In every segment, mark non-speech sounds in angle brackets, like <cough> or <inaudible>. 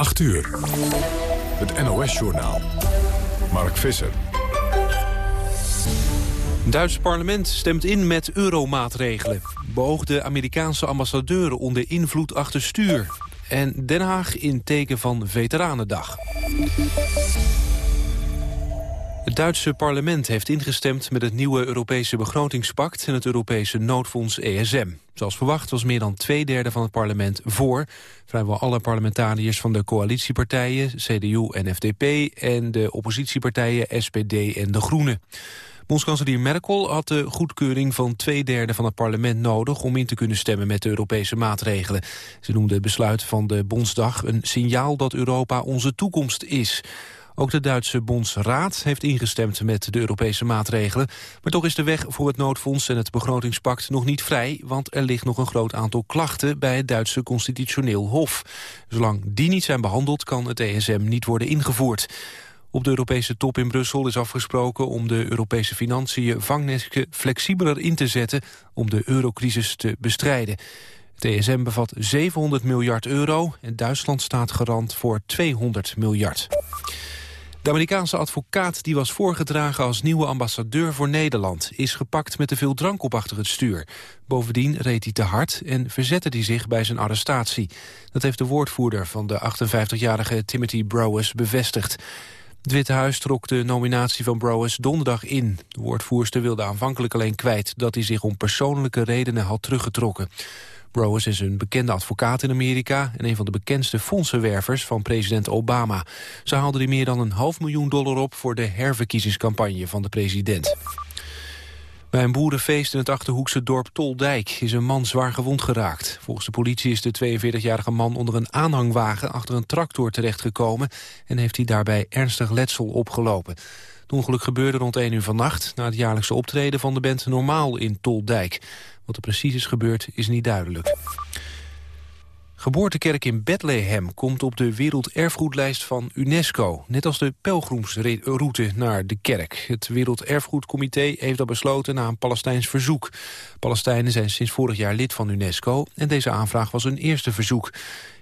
8 uur. Het NOS-journaal. Mark Visser. Het Duitse parlement stemt in met euromaatregelen. Beoogde Amerikaanse ambassadeuren onder invloed achter stuur. En Den Haag in teken van Veteranendag. Het Duitse parlement heeft ingestemd met het nieuwe Europese begrotingspact en het Europese noodfonds ESM. Zoals verwacht was meer dan twee derde van het parlement voor. Vrijwel alle parlementariërs van de coalitiepartijen, CDU en FDP... en de oppositiepartijen SPD en De Groenen. Bondskanselier Merkel had de goedkeuring van twee derde van het parlement nodig om in te kunnen stemmen met de Europese maatregelen. Ze noemde het besluit van de Bondsdag een signaal dat Europa onze toekomst is. Ook de Duitse Bondsraad heeft ingestemd met de Europese maatregelen. Maar toch is de weg voor het noodfonds en het begrotingspact nog niet vrij... want er ligt nog een groot aantal klachten bij het Duitse Constitutioneel Hof. Zolang die niet zijn behandeld kan het ESM niet worden ingevoerd. Op de Europese top in Brussel is afgesproken om de Europese financiën vangnesten flexibeler in te zetten om de eurocrisis te bestrijden. Het ESM bevat 700 miljard euro en Duitsland staat garant voor 200 miljard. De Amerikaanse advocaat die was voorgedragen als nieuwe ambassadeur voor Nederland... is gepakt met te veel drank op achter het stuur. Bovendien reed hij te hard en verzette hij zich bij zijn arrestatie. Dat heeft de woordvoerder van de 58-jarige Timothy Browers bevestigd. Het Witte Huis trok de nominatie van Browers donderdag in. De woordvoerster wilde aanvankelijk alleen kwijt... dat hij zich om persoonlijke redenen had teruggetrokken. Browers is een bekende advocaat in Amerika... en een van de bekendste fondsenwervers van president Obama. Ze haalde er meer dan een half miljoen dollar op... voor de herverkiezingscampagne van de president. Bij een boerenfeest in het Achterhoekse dorp Toldijk is een man zwaar gewond geraakt. Volgens de politie is de 42-jarige man onder een aanhangwagen achter een tractor terechtgekomen en heeft hij daarbij ernstig letsel opgelopen. Het ongeluk gebeurde rond 1 uur vannacht na het jaarlijkse optreden van de band Normaal in Toldijk. Wat er precies is gebeurd is niet duidelijk. Geboortekerk in Bethlehem komt op de werelderfgoedlijst van UNESCO. Net als de pelgrimsroute naar de kerk. Het Werelderfgoedcomité heeft dat besloten na een Palestijns verzoek. Palestijnen zijn sinds vorig jaar lid van UNESCO en deze aanvraag was een eerste verzoek.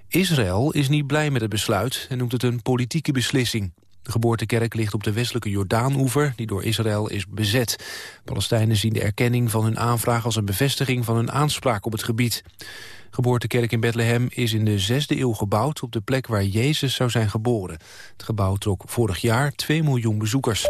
Israël is niet blij met het besluit en noemt het een politieke beslissing. De geboortekerk ligt op de westelijke Jordaanoever, die door Israël is bezet. Palestijnen zien de erkenning van hun aanvraag als een bevestiging van hun aanspraak op het gebied. Geboortekerk in Bethlehem is in de zesde eeuw gebouwd op de plek waar Jezus zou zijn geboren. Het gebouw trok vorig jaar 2 miljoen bezoekers.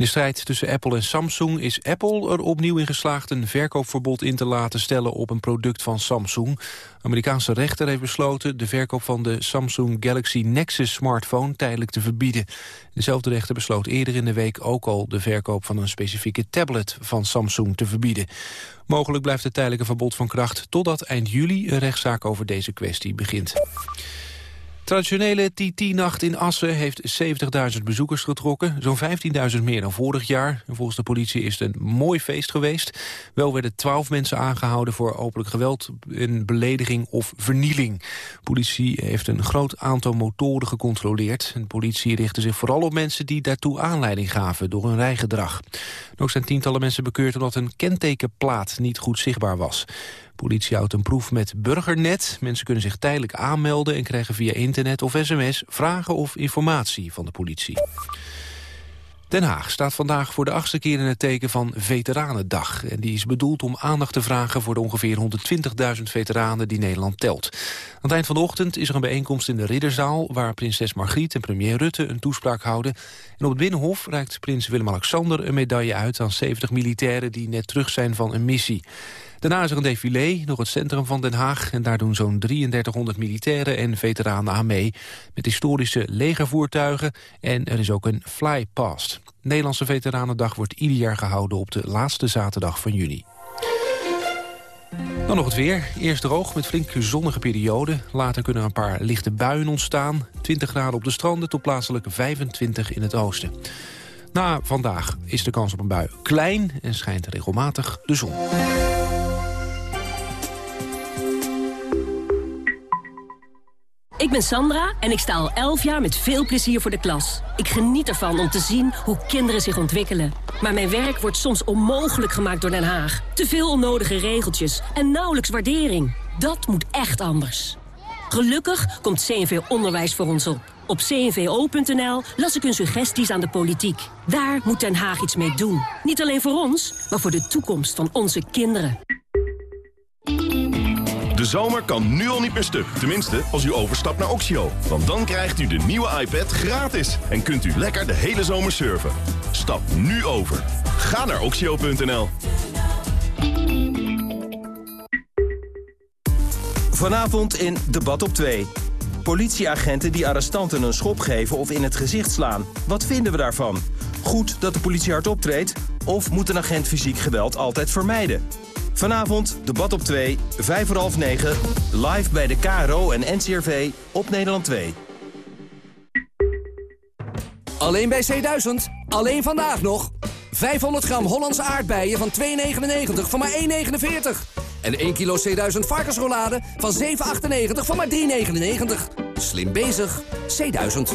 De strijd tussen Apple en Samsung is Apple er opnieuw in geslaagd... een verkoopverbod in te laten stellen op een product van Samsung. Amerikaanse rechter heeft besloten de verkoop van de Samsung Galaxy Nexus smartphone tijdelijk te verbieden. Dezelfde rechter besloot eerder in de week ook al de verkoop van een specifieke tablet van Samsung te verbieden. Mogelijk blijft het tijdelijke verbod van kracht totdat eind juli een rechtszaak over deze kwestie begint. Traditionele TT-nacht in Assen heeft 70.000 bezoekers getrokken. Zo'n 15.000 meer dan vorig jaar. volgens de politie is het een mooi feest geweest. Wel werden 12 mensen aangehouden voor openlijk geweld... een belediging of vernieling. politie heeft een groot aantal motoren gecontroleerd. de politie richtte zich vooral op mensen die daartoe aanleiding gaven... door hun rijgedrag. ook zijn tientallen mensen bekeurd omdat een kentekenplaat niet goed zichtbaar was politie houdt een proef met Burgernet. Mensen kunnen zich tijdelijk aanmelden en krijgen via internet of sms vragen of informatie van de politie. Den Haag staat vandaag voor de achtste keer in het teken van Veteranendag. En die is bedoeld om aandacht te vragen voor de ongeveer 120.000 veteranen die Nederland telt. Aan het eind van de ochtend is er een bijeenkomst in de Ridderzaal... waar prinses Margriet en premier Rutte een toespraak houden. En op het Binnenhof reikt prins Willem-Alexander een medaille uit... aan 70 militairen die net terug zijn van een missie. Daarna is er een défilé door het centrum van Den Haag... en daar doen zo'n 3300 militairen en veteranen aan mee... met historische legervoertuigen en er is ook een flypast. Nederlandse Veteranendag wordt ieder jaar gehouden op de laatste zaterdag van juni. Dan nog het weer. Eerst droog met flink zonnige perioden. Later kunnen er een paar lichte buien ontstaan. 20 graden op de stranden tot plaatselijk 25 in het oosten. Na vandaag is de kans op een bui klein en schijnt regelmatig de zon. Ik ben Sandra en ik sta al 11 jaar met veel plezier voor de klas. Ik geniet ervan om te zien hoe kinderen zich ontwikkelen. Maar mijn werk wordt soms onmogelijk gemaakt door Den Haag. Te veel onnodige regeltjes en nauwelijks waardering. Dat moet echt anders. Gelukkig komt CNV Onderwijs voor ons op. Op cnvo.nl las ik hun suggesties aan de politiek. Daar moet Den Haag iets mee doen. Niet alleen voor ons, maar voor de toekomst van onze kinderen. De zomer kan nu al niet meer stuk. Tenminste, als u overstapt naar Oxio. Want dan krijgt u de nieuwe iPad gratis. En kunt u lekker de hele zomer surfen. Stap nu over. Ga naar oxio.nl. Vanavond in Debat op 2. Politieagenten die arrestanten een schop geven of in het gezicht slaan. Wat vinden we daarvan? Goed dat de politie hard optreedt? Of moet een agent fysiek geweld altijd vermijden? Vanavond, debat op 2, 5 voor half 9, live bij de KRO en NCRV op Nederland 2. Alleen bij C1000, alleen vandaag nog. 500 gram Hollandse aardbeien van 2,99 voor maar 1,49. En 1 kilo C1000 varkensrollade van 7,98 voor maar 3,99. Slim bezig, C1000.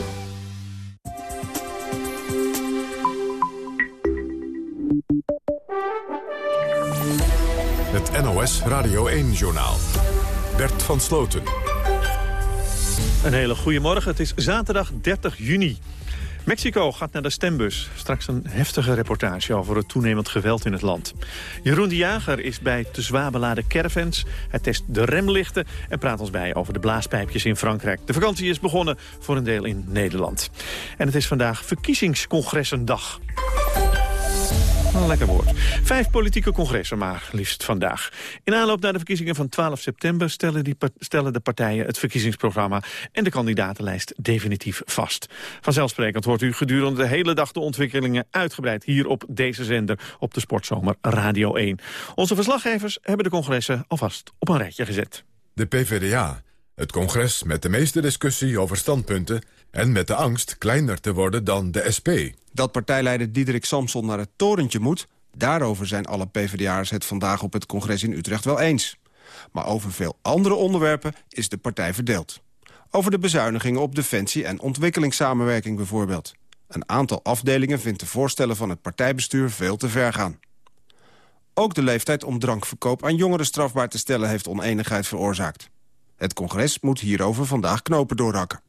Het NOS Radio 1-journaal. Bert van Sloten. Een hele goede morgen. Het is zaterdag 30 juni. Mexico gaat naar de stembus. Straks een heftige reportage over het toenemend geweld in het land. Jeroen de Jager is bij te zwaar beladen caravans. Hij test de remlichten en praat ons bij over de blaaspijpjes in Frankrijk. De vakantie is begonnen voor een deel in Nederland. En het is vandaag verkiezingcongressendag. Een lekker woord. Vijf politieke congressen maar liefst vandaag. In aanloop naar de verkiezingen van 12 september stellen, die, stellen de partijen het verkiezingsprogramma en de kandidatenlijst definitief vast. Vanzelfsprekend hoort u gedurende de hele dag de ontwikkelingen uitgebreid hier op deze zender op de Sportzomer Radio 1. Onze verslaggevers hebben de congressen alvast op een rijtje gezet. De PvdA, het congres met de meeste discussie over standpunten en met de angst kleiner te worden dan de SP. Dat partijleider Diederik Samson naar het torentje moet... daarover zijn alle PvdA'ers het vandaag op het congres in Utrecht wel eens. Maar over veel andere onderwerpen is de partij verdeeld. Over de bezuinigingen op defensie en ontwikkelingssamenwerking bijvoorbeeld. Een aantal afdelingen vindt de voorstellen van het partijbestuur veel te ver gaan. Ook de leeftijd om drankverkoop aan jongeren strafbaar te stellen... heeft oneenigheid veroorzaakt. Het congres moet hierover vandaag knopen doorhakken.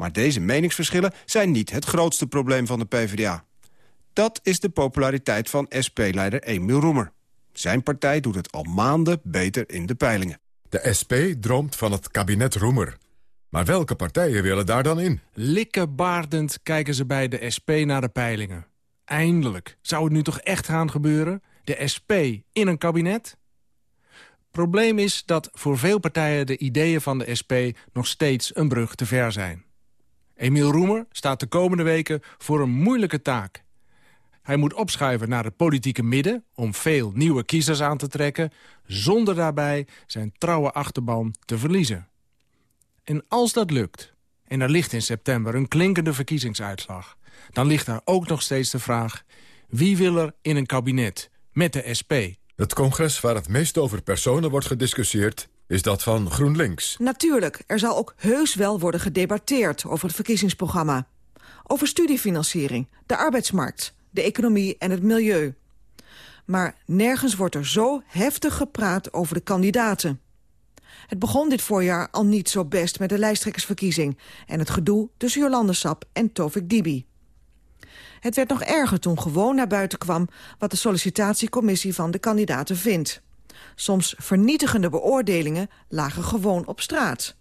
Maar deze meningsverschillen zijn niet het grootste probleem van de PvdA. Dat is de populariteit van SP-leider Emiel Roemer. Zijn partij doet het al maanden beter in de peilingen. De SP droomt van het kabinet Roemer. Maar welke partijen willen daar dan in? Likkebaardend kijken ze bij de SP naar de peilingen. Eindelijk. Zou het nu toch echt gaan gebeuren? De SP in een kabinet? Probleem is dat voor veel partijen de ideeën van de SP nog steeds een brug te ver zijn. Emiel Roemer staat de komende weken voor een moeilijke taak. Hij moet opschuiven naar het politieke midden... om veel nieuwe kiezers aan te trekken... zonder daarbij zijn trouwe achterban te verliezen. En als dat lukt, en er ligt in september een klinkende verkiezingsuitslag... dan ligt daar ook nog steeds de vraag... wie wil er in een kabinet met de SP? Het congres waar het meest over personen wordt gediscussieerd is dat van GroenLinks. Natuurlijk, er zal ook heus wel worden gedebatteerd over het verkiezingsprogramma. Over studiefinanciering, de arbeidsmarkt, de economie en het milieu. Maar nergens wordt er zo heftig gepraat over de kandidaten. Het begon dit voorjaar al niet zo best met de lijsttrekkersverkiezing... en het gedoe tussen Jolande Sap en Tovik Dibi. Het werd nog erger toen gewoon naar buiten kwam... wat de sollicitatiecommissie van de kandidaten vindt. Soms vernietigende beoordelingen lagen gewoon op straat.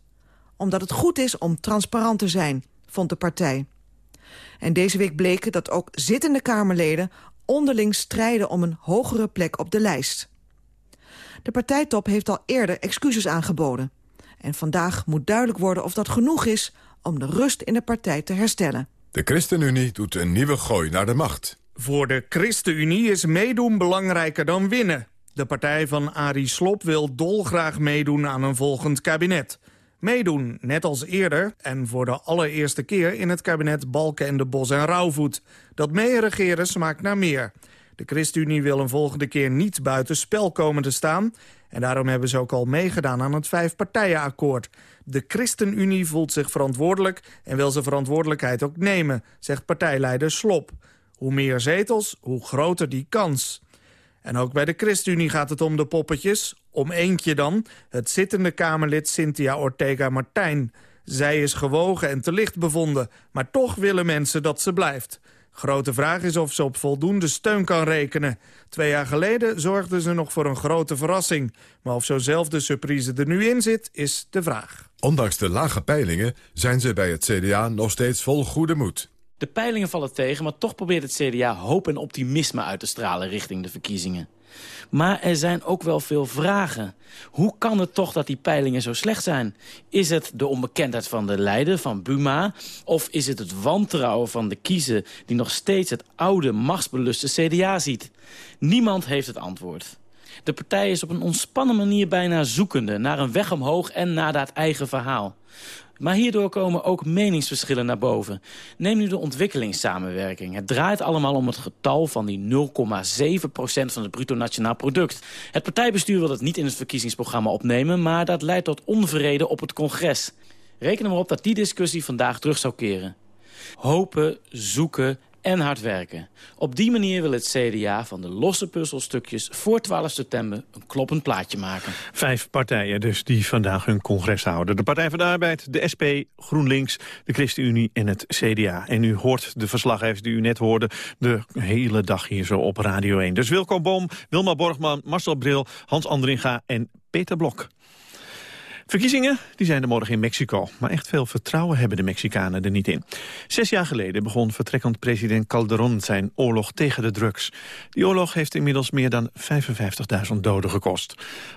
Omdat het goed is om transparant te zijn, vond de partij. En deze week bleek dat ook zittende Kamerleden onderling strijden om een hogere plek op de lijst. De partijtop heeft al eerder excuses aangeboden. En vandaag moet duidelijk worden of dat genoeg is om de rust in de partij te herstellen. De ChristenUnie doet een nieuwe gooi naar de macht. Voor de ChristenUnie is meedoen belangrijker dan winnen. De partij van Arie Slop wil dolgraag meedoen aan een volgend kabinet. Meedoen, net als eerder, en voor de allereerste keer in het kabinet Balken en de Bos en Rauwvoet. Dat meeregeren smaakt naar meer. De ChristenUnie wil een volgende keer niet buiten spel komen te staan... en daarom hebben ze ook al meegedaan aan het vijfpartijenakkoord. De ChristenUnie voelt zich verantwoordelijk en wil zijn verantwoordelijkheid ook nemen... zegt partijleider Slop. Hoe meer zetels, hoe groter die kans. En ook bij de ChristenUnie gaat het om de poppetjes. Om eentje dan, het zittende Kamerlid Cynthia Ortega Martijn. Zij is gewogen en te licht bevonden, maar toch willen mensen dat ze blijft. Grote vraag is of ze op voldoende steun kan rekenen. Twee jaar geleden zorgde ze nog voor een grote verrassing. Maar of zo'nzelfde surprise er nu in zit, is de vraag. Ondanks de lage peilingen zijn ze bij het CDA nog steeds vol goede moed. De peilingen vallen tegen, maar toch probeert het CDA hoop en optimisme uit te stralen richting de verkiezingen. Maar er zijn ook wel veel vragen. Hoe kan het toch dat die peilingen zo slecht zijn? Is het de onbekendheid van de leider, van Buma? Of is het het wantrouwen van de kiezer... die nog steeds het oude, machtsbeluste CDA ziet? Niemand heeft het antwoord. De partij is op een ontspannen manier bijna zoekende... naar een weg omhoog en naar dat eigen verhaal. Maar hierdoor komen ook meningsverschillen naar boven. Neem nu de ontwikkelingssamenwerking. Het draait allemaal om het getal van die 0,7% van het bruto nationaal product. Het partijbestuur wil het niet in het verkiezingsprogramma opnemen... maar dat leidt tot onvrede op het congres. Reken maar op dat die discussie vandaag terug zou keren. Hopen, zoeken en hard werken. Op die manier wil het CDA van de losse puzzelstukjes voor 12 september een kloppend plaatje maken. Vijf partijen dus die vandaag hun congres houden. De Partij van de Arbeid, de SP, GroenLinks, de ChristenUnie en het CDA. En u hoort de verslaggevers die u net hoorde de hele dag hier zo op Radio 1. Dus Wilco Boom, Wilma Borgman, Marcel Bril, Hans Andringa en Peter Blok. Verkiezingen die zijn er morgen in Mexico. Maar echt veel vertrouwen hebben de Mexicanen er niet in. Zes jaar geleden begon vertrekkend president Calderón zijn oorlog tegen de drugs. Die oorlog heeft inmiddels meer dan 55.000 doden gekost.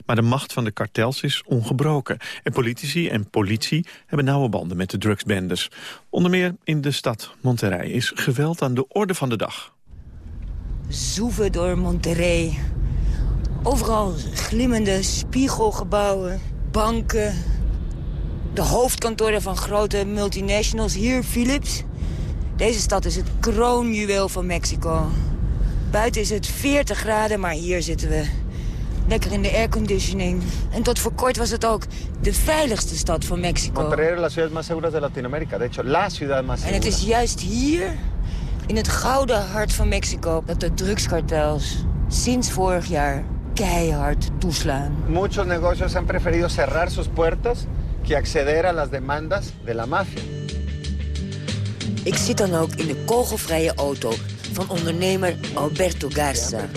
Maar de macht van de kartels is ongebroken. En politici en politie hebben nauwe banden met de drugsbendes. Onder meer in de stad Monterrey is geweld aan de orde van de dag. Zoeven door Monterrey. Overal glimmende spiegelgebouwen banken, de hoofdkantoren van grote multinationals. Hier Philips. Deze stad is het kroonjuweel van Mexico. Buiten is het 40 graden, maar hier zitten we lekker in de airconditioning. En tot voor kort was het ook de veiligste stad van Mexico. Monterrey is la ciudad más segura de Latinoamérica. De hecho, la ciudad más. En het is juist hier, in het gouden hart van Mexico... dat de drugskartels sinds vorig jaar keihard toeslaan. Muchos negocios han preferido cerrar sus puertas que acceder a las demandas de la mafia. Ik zit dan ook in de kogelvrije auto van ondernemer Alberto Garza.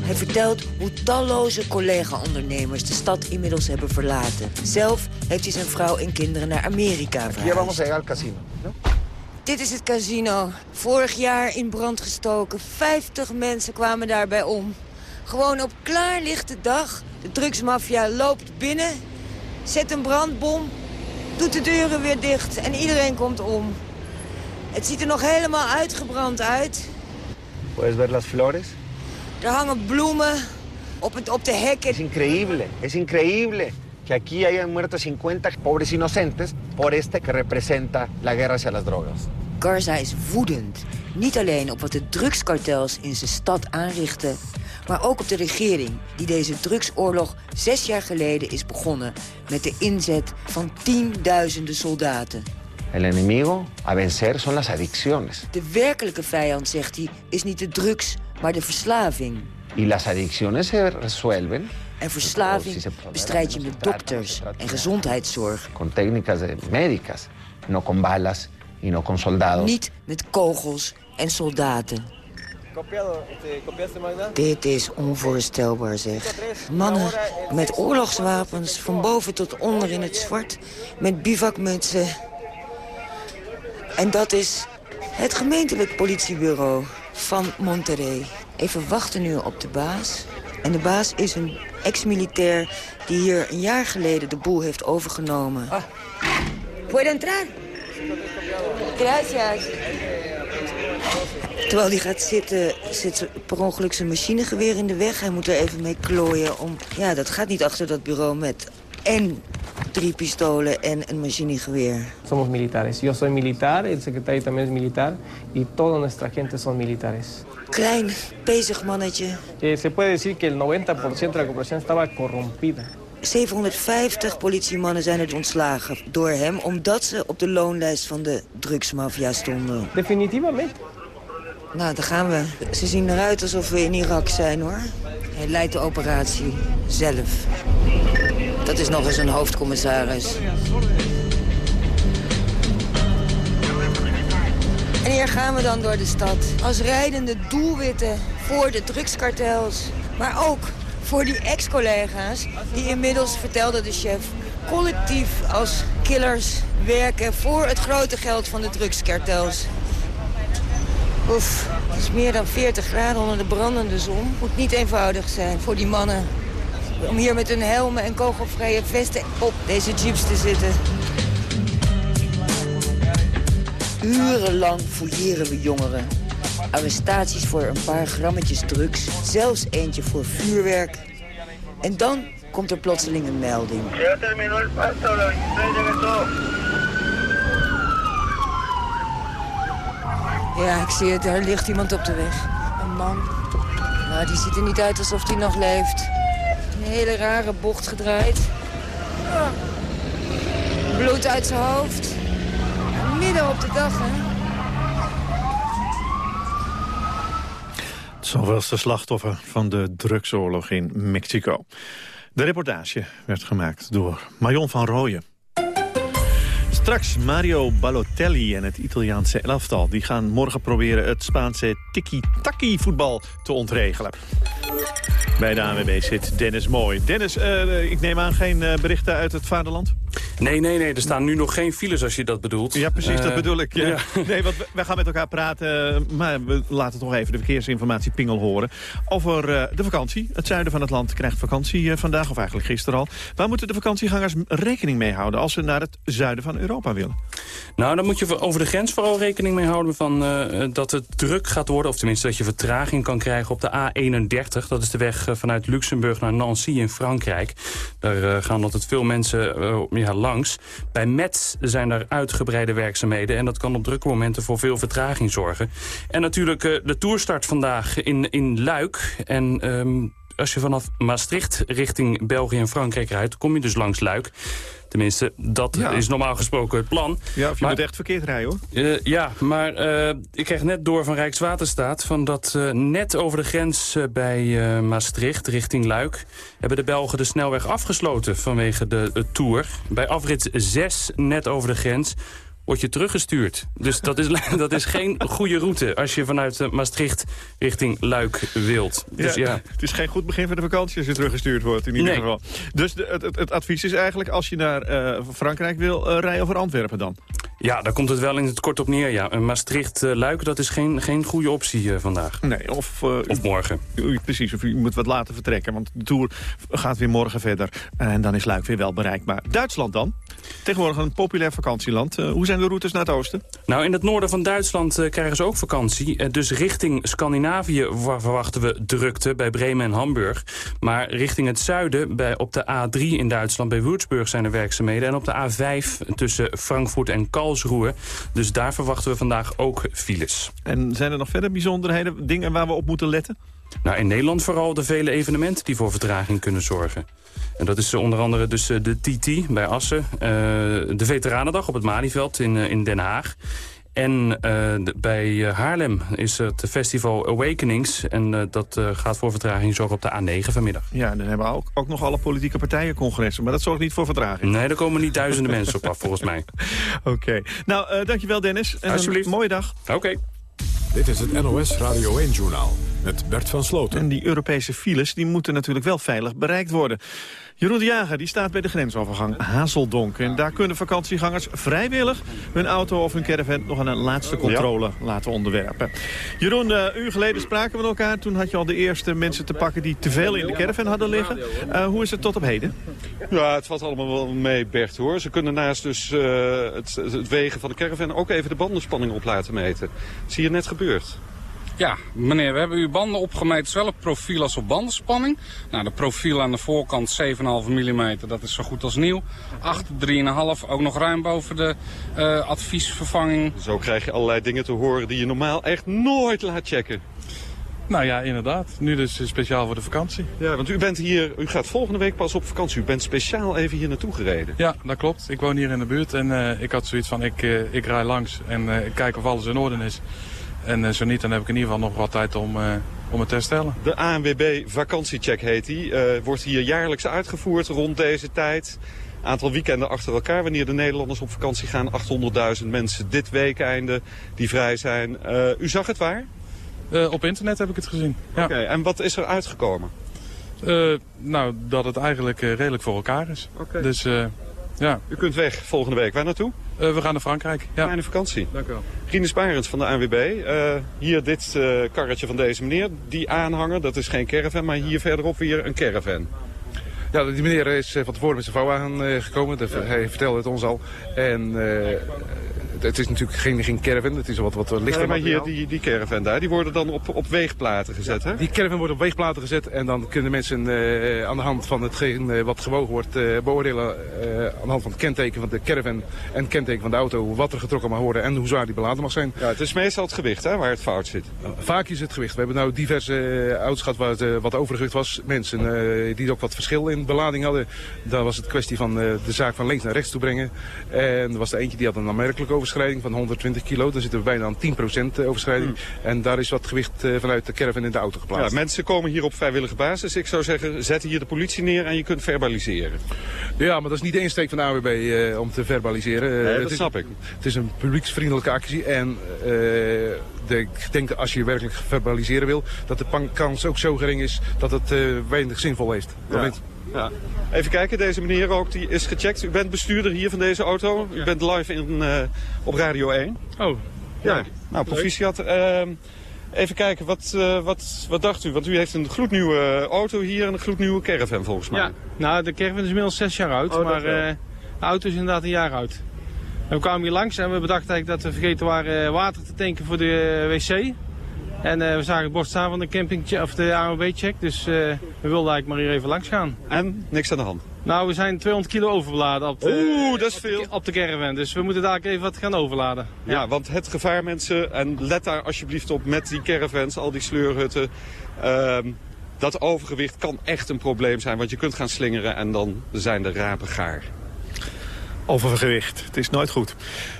Hij vertelt hoe talloze collega-ondernemers de stad inmiddels hebben verlaten. Zelf heeft hij zijn vrouw en kinderen naar Amerika verhuisd. casino. Dit is het casino. Vorig jaar in brand gestoken. 50 mensen kwamen daarbij om. Gewoon op klaarlichte dag. De drugsmafia loopt binnen, zet een brandbom, doet de deuren weer dicht en iedereen komt om. Het ziet er nog helemaal uitgebrand uit. Puedes ver las flores? Er hangen bloemen op, het, op de hekken. Es increíble, es increíble que aquí hayan muerto 50 pobres inocentes por este que representa la guerra hacia las drogas. Garza is woedend. Niet alleen op wat de drugskartels in zijn stad aanrichten... maar ook op de regering die deze drugsoorlog zes jaar geleden is begonnen... met de inzet van tienduizenden soldaten. El enemigo a vencer son las adicciones. De werkelijke vijand, zegt hij, is niet de drugs, maar de verslaving. Y las adicciones se resuelven En verslaving bestrijd je met dokters en gezondheidszorg. con técnicas médicas, no con balas y no con soldados. Niet met kogels en soldaten. Dit is onvoorstelbaar, zeg. Mannen met oorlogswapens, van boven tot onder in het zwart... met bivakmutsen. En dat is het gemeentelijk politiebureau van Monterrey. Even wachten nu op de baas. En de baas is een ex-militair die hier een jaar geleden de boel heeft overgenomen. Puede entrar? Gracias. Terwijl hij gaat zitten, zit per ongeluk zijn machinegeweer in de weg. Hij moet er even mee klooien. Om... Ja, dat gaat niet achter dat bureau met en drie pistolen en een machinegeweer. Somos militares. Yo soy militar, el secretario también es militar y toda nuestra gente son militares. Klein, bezig mannetje. Eh, se puede decir que el 90% de la población estaba corrompida. 750 politiemannen zijn het ontslagen door hem... omdat ze op de loonlijst van de drugsmafia stonden. Definitivamente. Nou, daar gaan we. Ze zien eruit alsof we in Irak zijn, hoor. Hij leidt de operatie zelf. Dat is nog eens een hoofdcommissaris. En hier gaan we dan door de stad. Als rijdende doelwitten voor de drugskartels. Maar ook voor die ex-collega's die inmiddels, vertelde de chef... collectief als killers werken voor het grote geld van de drugskartels. Oef, het is meer dan 40 graden onder de brandende zon. Moet niet eenvoudig zijn voor die mannen. Om hier met hun helmen en kogelvrije vesten op deze jeeps te zitten. Urenlang fouilleren we jongeren. Arrestaties voor een paar grammetjes drugs. Zelfs eentje voor vuurwerk. En dan komt er plotseling een melding. Ik zie het. Daar ligt iemand op de weg. Een man. Nou, die ziet er niet uit alsof hij nog leeft. Een hele rare bocht gedraaid. Ah. Bloed uit zijn hoofd. Midden op de dag, hè? Het zoveelste slachtoffer van de drugsoorlog in Mexico. De reportage werd gemaakt door Marion van Rooyen. Straks Mario Balotelli en het Italiaanse elftal. Die gaan morgen proberen het Spaanse tiki-taki voetbal te ontregelen. Bij de ANWB zit Dennis Mooi. Dennis, uh, ik neem aan geen uh, berichten uit het vaderland? Nee, nee, nee. Er staan nu nog geen files als je dat bedoelt. Ja, precies, dat Uh, bedoel ik. Ja. ja. <laughs> Nee, want we- wij gaan met elkaar praten, maar we laten toch even de verkeersinformatie pingel horen. Over eh, de vakantie. Het zuiden van het land krijgt vakantie eh, vandaag, of eigenlijk gisteren al. Waar moeten de vakantiegangers rekening mee houden als ze naar het zuiden van Europa willen? Nou, dan moet je over de grens vooral rekening mee houden van, eh, dat het druk gaat worden. Of tenminste dat je vertraging kan krijgen op de A31. Dat is de weg eh, vanuit Luxemburg naar Nancy in Frankrijk. Daar eh, gaan altijd veel mensen langs. Bij Metz zijn er uitgebreide werkzaamheden. En dat kan op drukke momenten voor veel vertraging zorgen. En natuurlijk eh, de toerstart vandaag in, in Luik. En... ehm, als je vanaf Maastricht richting België en Frankrijk rijdt... kom je dus langs Luik. Tenminste, dat Ja. is normaal gesproken het plan. Ja, of je Maar- moet echt verkeerd rijden, hoor. eh, ja, maar eh, ik kreeg net door van Rijkswaterstaat... Van dat eh, net over de grens bij Maastricht, richting Luik... hebben de Belgen de snelweg afgesloten vanwege de, de Tour. Bij afrit 6, net over de grens, word je teruggestuurd. Dus dat is, <laughs> dat is geen goede route als je vanuit eh, Maastricht richting Luik wilt. Dus ja, Het is geen goed begin van de vakantie als je teruggestuurd wordt, in ieder Nee. geval. Dus de, het, het, advies is eigenlijk, als je naar eh, Frankrijk wil, eh, rij over Antwerpen dan. ja, daar komt het wel in het kort op neer. Ja. Maastricht-Luik, dat is geen, geen goede optie vandaag. Nee, of... Of morgen. u- precies, of u moet wat later vertrekken, want de Tour gaat weer morgen verder. En dan is Luik weer wel bereikbaar. Duitsland dan? Tegenwoordig een populair vakantieland. Hoe zijn de routes naar het oosten? Nou, in het noorden van Duitsland eh, krijgen ze ook vakantie. Eh, dus richting Scandinavië wa- verwachten we drukte bij Bremen en Hamburg. Maar richting het zuiden, bij, op de A3 in Duitsland, bij Würzburg zijn er werkzaamheden. En op de A5 tussen Frankfurt en Karlsruhe. Dus daar verwachten we vandaag ook files. En zijn er nog verder bijzonderheden, dingen waar we op moeten letten? Nou, in Nederland vooral de vele evenementen die voor vertraging kunnen zorgen. En dat is eh, onder andere dus eh, de TT bij Assen, eh, de Veteranendag op het Malieveld in, in Den Haag. En eh, de- bij Haarlem is het festival Awakenings. En dat eh, gaat voor vertraging zorgen op de A9 vanmiddag. Ja, dan hebben we ook, ook nog alle politieke partijen congressen. Maar dat zorgt niet voor vertraging. Nee, daar komen niet duizenden <laughs> mensen op af, volgens mij. <laughs> Oké. Nou, eh, dankjewel Dennis. En Alsjeblieft. Een mooie dag. Oké. Dit is het NOS Radio 1-journaal met Bert van Sloten. En die Europese files die moeten natuurlijk wel veilig bereikt worden. Jeroen de Jager die staat bij de grensovergang Hazeldonk. En daar kunnen vakantiegangers vrijwillig hun auto of hun caravan nog aan een laatste controle laten onderwerpen. Jeroen, eh, een uur geleden spraken we elkaar. Toen had je al de eerste mensen te pakken die te veel in de caravan hadden liggen. Eh, hoe is het tot op heden? Ja, het valt allemaal wel mee, Bert, hoor. Ze kunnen naast dus eh, het, het wegen van de caravan ook even de bandenspanning op laten meten. Dat zie je net gebeurd. Ja, meneer, we hebben uw banden opgemeten, zowel op profiel als op bandenspanning. Nou, de profiel aan de voorkant 7,5 mm, dat is zo goed als nieuw. Achter 3,5, ook nog ruim boven de eh, adviesvervanging. Zo krijg je allerlei dingen te horen die je normaal echt nooit laat checken. Nou ja, inderdaad. Nu dus speciaal voor de vakantie. Ja, want u bent hier, u gaat volgende week pas op vakantie. U bent speciaal even hier naartoe gereden. Ja, dat klopt. Ik woon hier in de buurt en eh, ik had zoiets van, ik, eh, ik rij langs en eh, ik kijk of alles in orde is. En zo niet, dan heb ik in ieder geval nog wat tijd om, om het te herstellen. De ANWB vakantiecheck heet die. wordt hier jaarlijks uitgevoerd rond deze tijd aantal weekenden achter elkaar. Wanneer de Nederlanders op vakantie gaan, 800.000 mensen dit weekeinde die vrij zijn. u zag het waar? op internet heb ik het gezien. Ja. Oké, en wat is er uitgekomen? Uh, nou, dat het eigenlijk redelijk voor elkaar is. Okay. Dus ja. U kunt weg volgende week. Waar naartoe? We gaan naar Frankrijk. Ja. Fijne vakantie. Dank u wel. Rinus Barends van de ANWB. hier dit karretje van deze meneer. Die aanhanger, dat is geen caravan, maar hier verderop weer een caravan. Ja, die meneer is van tevoren met zijn vrouw aangekomen. Ja. Hij vertelde het ons al. En het is natuurlijk geen, geen caravan, het is wat, wat lichter nee, maar hier, die, die caravan daar, die worden dan op, op weegplaten gezet, hè? Die caravan wordt op weegplaten gezet en dan kunnen mensen uh, aan de hand van hetgeen uh, wat gewogen wordt uh, beoordelen aan de hand van het kenteken van de caravan en het kenteken van de auto wat er getrokken mag worden en hoe zwaar die beladen mag zijn. Ja, het is meestal het gewicht, hè, waar het fout zit. vaak is het gewicht. We hebben nou diverse auto's gehad waar het wat overgewicht was. Mensen die ook wat verschil in belading hadden. Daar was het kwestie van de zaak van links naar rechts toe brengen. En er was er eentje die had een aanmerkelijk overschrift overschrijding van 120 kilo. Dan zitten we bijna aan 10% eh, overschrijding. Hmm. En daar is wat gewicht eh, vanuit de caravan in de auto geplaatst. Ja, mensen komen hier op vrijwillige basis. Ik zou zeggen, zet hier de politie neer en je kunt verbaliseren. Ja, maar dat is niet de insteek van de AWB om te verbaliseren. Nee, dat snap ik. Het is een publieksvriendelijke actie en... De, ik denk als je werkelijk verbaliseren wil, dat de kans ook zo gering is dat het weinig zinvol heeft. Ja. Ja. Even kijken, deze meneer ook, die is gecheckt. U bent bestuurder hier van deze auto. U bent live in, uh, op Radio 1. Oh. Ja, nou, proficiat. Uh, even kijken, wat, uh, wat, wat dacht u? Want u heeft een gloednieuwe auto hier en een gloednieuwe caravan volgens mij. Ja, nou de caravan is inmiddels zes jaar oud, oh, maar de auto is inderdaad een jaar oud. En we kwamen hier langs en we bedachten eigenlijk dat we vergeten waren water te tanken voor de wc. En uh, we zagen het bord staan van de, camping of de AOB-check. Dus uh, we wilden eigenlijk maar hier even langs gaan. En niks aan de hand? Nou, we zijn 200 kilo overbeladen op de, Oeh, dat is veel. op de caravan. Dus we moeten daar even wat gaan overladen. Ja. ja, want het gevaar mensen, en let daar alsjeblieft op met die caravans, al die sleurhutten. Uh, dat overgewicht kan echt een probleem zijn, want je kunt gaan slingeren en dan zijn de rapen gaar. Overgewicht. Het is nooit goed.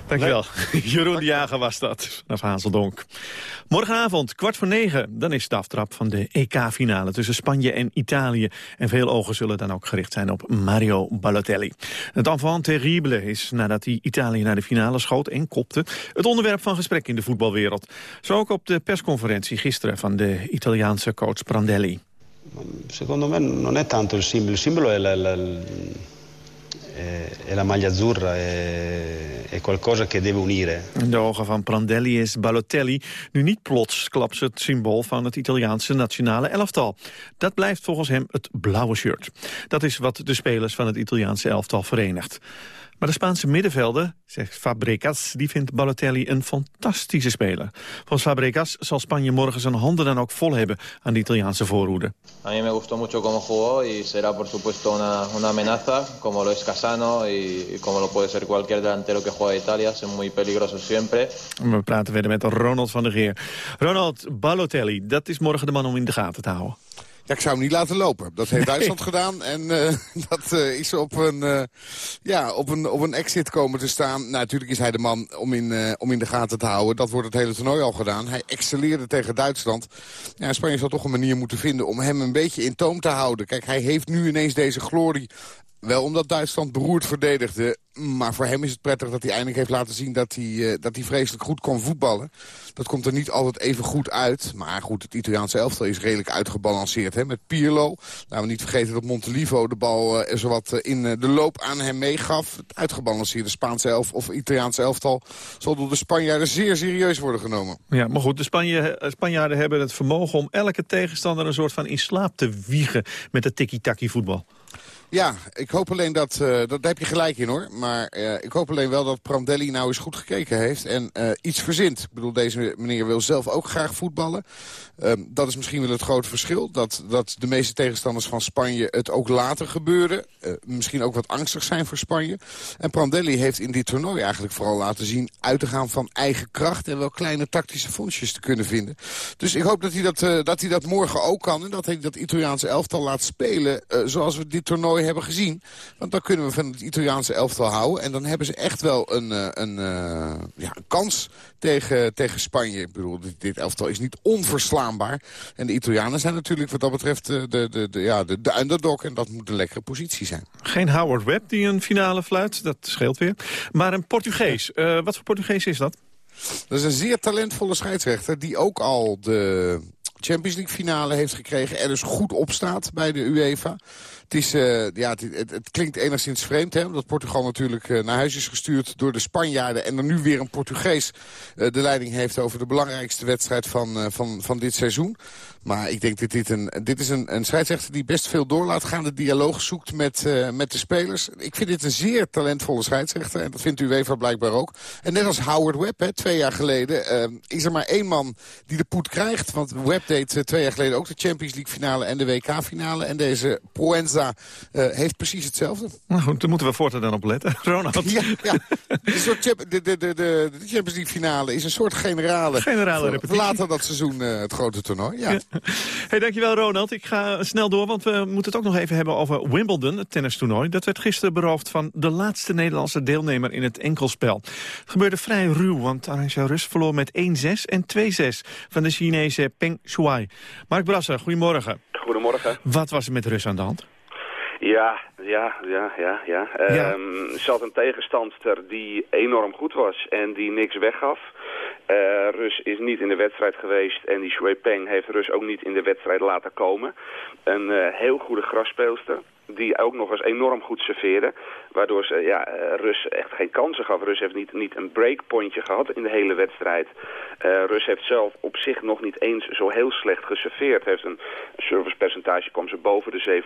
Dankjewel. Nee. <laughs> Jeroen de Jager was dat, vanaf Hazeldonk. Morgenavond, kwart voor negen, dan is de aftrap van de EK-finale tussen Spanje en Italië. En veel ogen zullen dan ook gericht zijn op Mario Balotelli. Het enfant terrible is, nadat hij Italië naar de finale schoot en kopte, het onderwerp van gesprek in de voetbalwereld. Zo ook op de persconferentie gisteren van de Italiaanse coach Prandelli. Secondo me non è tanto il simbolo, il simbolo è la, la e la maglia azzurra è, è qualcosa che deve unire. In de ogen van Prandelli is Balotelli nu niet plots klaps het symbool van het Italiaanse nationale elftal. Dat blijft volgens hem het blauwe shirt. Dat is wat de spelers van het Italiaanse elftal verenigt. Maar de Spaanse middenvelder, zegt Fabregas, die vindt Balotelli een fantastische speler. Volgens Fabregas zal Spanje morgen zijn handen dan ook vol hebben aan de Italiaanse voorhoede. A mí me gustó mucho cómo jugó y será por supuesto una, una amenaza, como lo es Casano y, como lo puede ser cualquier delantero que juega Italia. Son muy peligrosos siempre. We praten verder met Ronald van der Geer. Ronald Balotelli, dat is morgen de man om in de gaten te houden. Ja, ik zou hem niet laten lopen. Dat heeft Duitsland gedaan. En uh, <laughs> dat uh, is op een, uh, ja, op, een, op een exit komen te staan. Nou, natuurlijk is hij de man om in, om in de gaten te houden. Dat wordt het hele toernooi al gedaan. Hij excelleerde tegen Duitsland. Ja, Spanje zal toch een manier moeten vinden om hem een beetje in toom te houden. Kijk, hij heeft nu ineens deze glorie wel omdat Duitsland beroerd verdedigde. Maar voor hem is het prettig dat hij eindelijk heeft laten zien dat hij, uh, dat hij vreselijk goed kon voetballen. Dat komt er niet altijd even goed uit. Maar goed, het Italiaanse elftal is redelijk uitgebalanceerd. Hè? Met Pirlo. Laten we niet vergeten dat Montelivo de bal uh, zowat uh, in de loop aan hem meegaf. Het uitgebalanceerde Spaanse elf of Italiaanse elftal zal door de Spanjaarden zeer serieus worden genomen. Ja, maar goed, de Spanjaarden hebben het vermogen om elke tegenstander een soort van in slaap te wiegen met het tiki-taki voetbal. Ja, ik hoop alleen dat, uh, dat daar heb je gelijk in hoor. Maar uh, ik hoop alleen wel dat Prandelli nou eens goed gekeken heeft en uh, iets verzint. Ik bedoel, deze meneer wil zelf ook graag voetballen. Um, dat is misschien wel het grote verschil. Dat, dat de meeste tegenstanders van Spanje het ook laten gebeuren. misschien ook wat angstig zijn voor Spanje. En Prandelli heeft in dit toernooi eigenlijk vooral laten zien... uit te gaan van eigen kracht en wel kleine tactische fondsjes te kunnen vinden. Dus ik hoop dat hij dat, dat, hij dat morgen ook kan. En dat hij dat Italiaanse elftal laat spelen zoals we dit toernooi hebben gezien. Want dan kunnen we van het Italiaanse elftal houden. En dan hebben ze echt wel een, uh, een, uh, ja, een kans tegen, tegen Spanje. Ik bedoel, dit, dit, elftal is niet onverslaanbaar. En de Italianen zijn natuurlijk wat dat betreft de, de, de, ja, de, de underdog. En dat moet een lekkere positie zijn. Geen Howard Webb die een finale fluit, dat scheelt weer. Maar een Portugees. Uh, wat voor Portugees is dat? Dat is een zeer talentvolle scheidsrechter die ook al de Champions League finale heeft gekregen. Er dus goed op staat bij de UEFA. Het, is, uh, ja, het, het, het, klinkt enigszins vreemd, hè, omdat Portugal natuurlijk uh, naar huis is gestuurd door de Spanjaarden. En er nu weer een Portugees uh, de leiding heeft over de belangrijkste wedstrijd van, van, van dit seizoen. Maar ik denk dat dit een, dit is een, een scheidsrechter die best veel door laat gaan. De dialoog zoekt met, met de spelers. Ik vind dit een zeer talentvolle scheidsrechter. En dat vindt u UEFA blijkbaar ook. En net als Howard Webb, hè, twee jaar geleden, is er maar één man die de poet krijgt. Want Webb deed twee jaar geleden ook de Champions League finale en de WK finale. En deze Proenza heeft precies hetzelfde. Nou goed, daar moeten we voortaan dan op letten. <laughs> Ronald. Ja, ja. De, soort, de, de, de, de, de Champions League finale is een soort generale. Generale repetitie. Later dat seizoen het grote toernooi. ja. ja. Hey, dankjewel Ronald. Ik ga snel door, want we moeten het ook nog even hebben over Wimbledon, het tennistoernooi. Dat werd gisteren beroofd van de laatste Nederlandse deelnemer in het enkelspel. Het gebeurde vrij ruw, want Arantxa Rus verloor met 1-6 en 2-6 van de Chinese Peng Shuai. Mark Brasser, goedemorgen. Goedemorgen. Wat was er met Rus aan de hand? Ja, ja, ja, ja, ja. ja. Um, ze had een tegenstandster die enorm goed was en die niks weggaf. Uh, Rus is niet in de wedstrijd geweest en die Shui Peng heeft Rus ook niet in de wedstrijd laten komen. Een uh, heel goede grasspeelster die ook nog eens enorm goed serveerde. Waardoor ze ja, Rus echt geen kansen gaf. Rus heeft niet, niet een breakpointje gehad in de hele wedstrijd. Uh, Rus heeft zelf op zich nog niet eens zo heel slecht geserveerd. Heeft een servicepercentage kwam ze boven de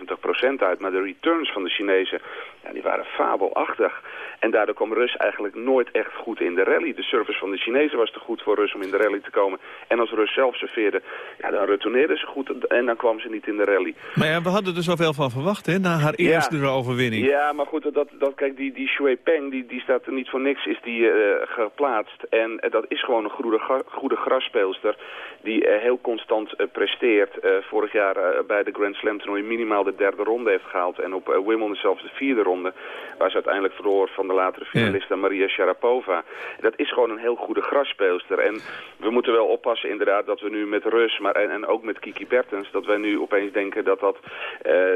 70% uit. Maar de returns van de Chinezen ja, die waren fabelachtig. En daardoor kwam Rus eigenlijk nooit echt goed in de rally. De service van de Chinezen was te goed voor Rus om in de rally te komen. En als Rus zelf serveerde, ja, dan retourneerden ze goed en dan kwam ze niet in de rally. Maar ja, we hadden er zoveel van verwacht, hè, na haar eerste ja. overwinning. Ja, maar goed, dat, dat, kijk, die, die Shui Peng, die, die staat er niet voor niks, is die uh, geplaatst. En uh, dat is gewoon een goede, goede grasspeelster die uh, heel constant presteert. vorig jaar bij de Grand Slam toernooi minimaal de derde ronde heeft gehaald. En op Wimbledon zelfs de vierde ronde, waar ze uiteindelijk verloor van de latere finaliste ja. Maria Sharapova. Dat is gewoon een heel goede grasspeelster. En we moeten wel oppassen inderdaad dat we nu met Rus, maar en, en ook met Kiki Bertens, dat wij nu opeens denken dat dat,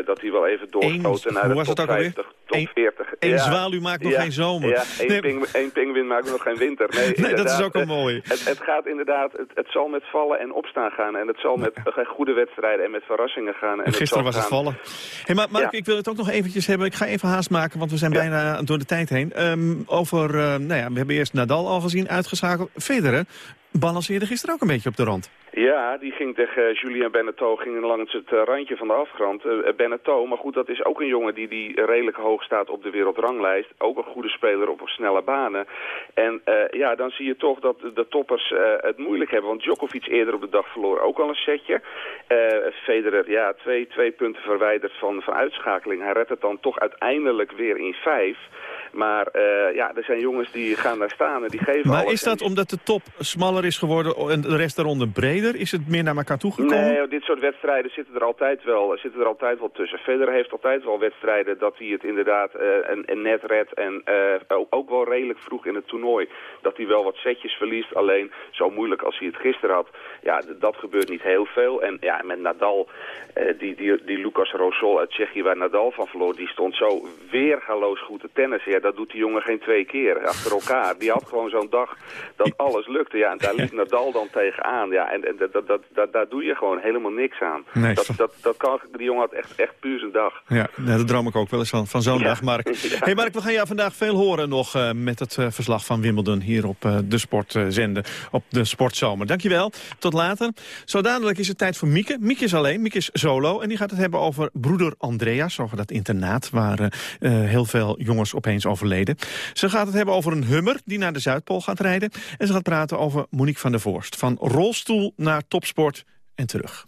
dat die wel even doorstoten naar de top 50, top 40. Eén ja. zwaluw maakt nog ja. geen zomer. Ja, één, nee. ping, pinguïn maakt nog geen winter. Nee, <laughs> nee dat is ook wel mooi. Het, het gaat inderdaad, het, het, zal met vallen en opstaan gaan. En het zal met ja. goede wedstrijden en met verrassingen gaan. En Gisteren het was het vallen. Hey, maar Mark, ik wil het ook nog eventjes hebben. Ik ga even haast maken, want we zijn bijna door de tijd heen. Um, over, uh, nou ja, we hebben eerst Nadal al gezien, uitgeschakeld. Federer balanceerde gisteren ook een beetje op de rand. Ja, die ging tegen Julien Beneteau, ging langs het randje van de afgrond. Uh, Beneteau, maar goed, dat is ook een jongen die, die redelijk hoog staat op de wereldranglijst. Ook een goede speler op snelle banen. En ja, dan zie je toch dat de toppers het moeilijk hebben. Want Djokovic eerder op de dag verloor ook al een setje. Federer, ja, twee, twee punten verwijderd van, van uitschakeling. Hij redt het dan toch uiteindelijk weer in vijf. Maar uh, ja, er zijn jongens die gaan daar staan en die geven Maar alles. is dat omdat de top smaller is geworden en de rest daaronder breder? Is het meer naar elkaar toegekomen? Nee, dit soort wedstrijden zitten er altijd wel, zitten er altijd wel tussen. Federer heeft altijd wel wedstrijden dat hij het inderdaad uh, een, een net redt. En uh, ook wel redelijk vroeg in het toernooi. Dat hij wel wat setjes verliest. Alleen zo moeilijk als hij het gisteren had. Ja, dat gebeurt niet heel veel. En ja, met Nadal, die, die, die Lucas Rosol uit Tsjechië waar Nadal van verloor. Die stond zo weergaloos goed te tennissen. Ja, dat doet die jongen geen twee keer achter elkaar. Die had gewoon zo'n dag dat alles lukte. Ja, en daar liep Nadal dan tegenaan. Ja, en, en dat, dat, dat, daar doe je gewoon helemaal niks aan. Nee. Dat, dat, dat kan, die jongen had echt, echt puur zijn dag. Ja, dat droom ik ook wel eens van, van zo'n ja. dag, Mark. <laughs> Ja. Hey Mark, we gaan jou vandaag veel horen nog uh, met het uh, verslag van Wimbledon hier op uh, de sportzender, op de Sportzomer. Dankjewel, tot later. Zo dadelijk is het tijd voor Mieke. Mieke is alleen, Mieke is solo en die gaat het hebben over broeder Andreas, over dat internaat waar heel veel jongens opeens Ze gaat het hebben over een hummer die naar de Zuidpool gaat rijden. En ze gaat praten over Monique van der Voorst. Van rolstoel naar topsport en terug.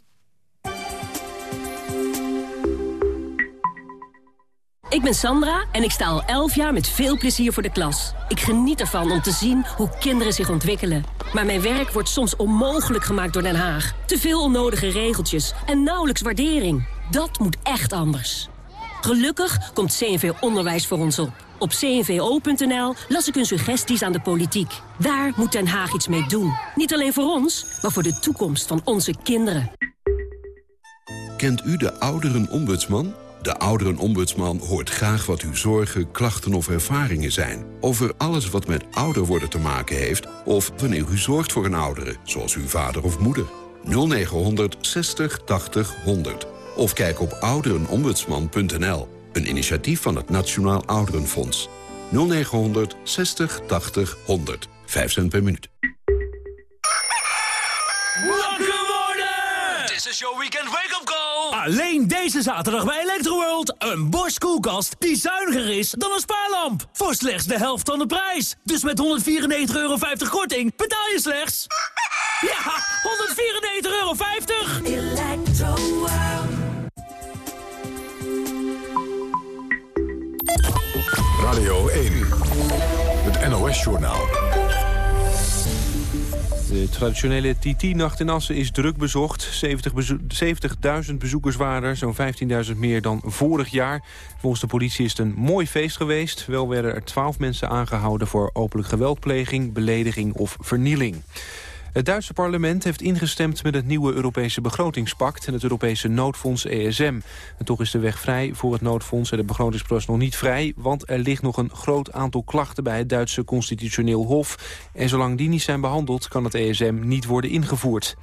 Ik ben Sandra en ik sta al 11 jaar met veel plezier voor de klas. Ik geniet ervan om te zien hoe kinderen zich ontwikkelen. Maar mijn werk wordt soms onmogelijk gemaakt door Den Haag. Te veel onnodige regeltjes en nauwelijks waardering. Dat moet echt anders. Gelukkig komt CNV Onderwijs voor ons op. Op cnvo.nl las ik hun suggesties aan de politiek. Daar moet Den Haag iets mee doen. Niet alleen voor ons, maar voor de toekomst van onze kinderen. Kent u de ouderenombudsman? De ouderenombudsman hoort graag wat uw zorgen, klachten of ervaringen zijn. Over alles wat met ouder worden te maken heeft... of wanneer u zorgt voor een oudere, zoals uw vader of moeder. 0900 60 80 100. Of kijk op ouderenombudsman.nl. Een initiatief van het Nationaal Ouderenfonds. 0900 60 80 100. 5 cent per minuut. Wakker worden! Dit is jouw weekend wake-up call! Alleen deze zaterdag bij Electroworld. Een Bosch koelkast die zuiniger is dan een spaarlamp. Voor slechts de helft van de prijs. Dus met 194,50 euro korting betaal je slechts... Ja, 194,50 euro! Radio 1, het NOS-journaal. De traditionele TT-nacht in Assen is druk bezocht. 70.000 bezoekers waren er, zo'n 15.000 meer dan vorig jaar. Volgens de politie is het een mooi feest geweest. Wel werden er 12 mensen aangehouden voor openlijk geweldpleging, belediging of vernieling. Het Duitse parlement heeft ingestemd met het nieuwe Europese begrotingspact en het Europese noodfonds ESM. En toch is de weg vrij voor het noodfonds en de begrotingsproces nog niet vrij, want er ligt nog een groot aantal klachten bij het Duitse constitutioneel hof. En zolang die niet zijn behandeld kan het ESM niet worden ingevoerd.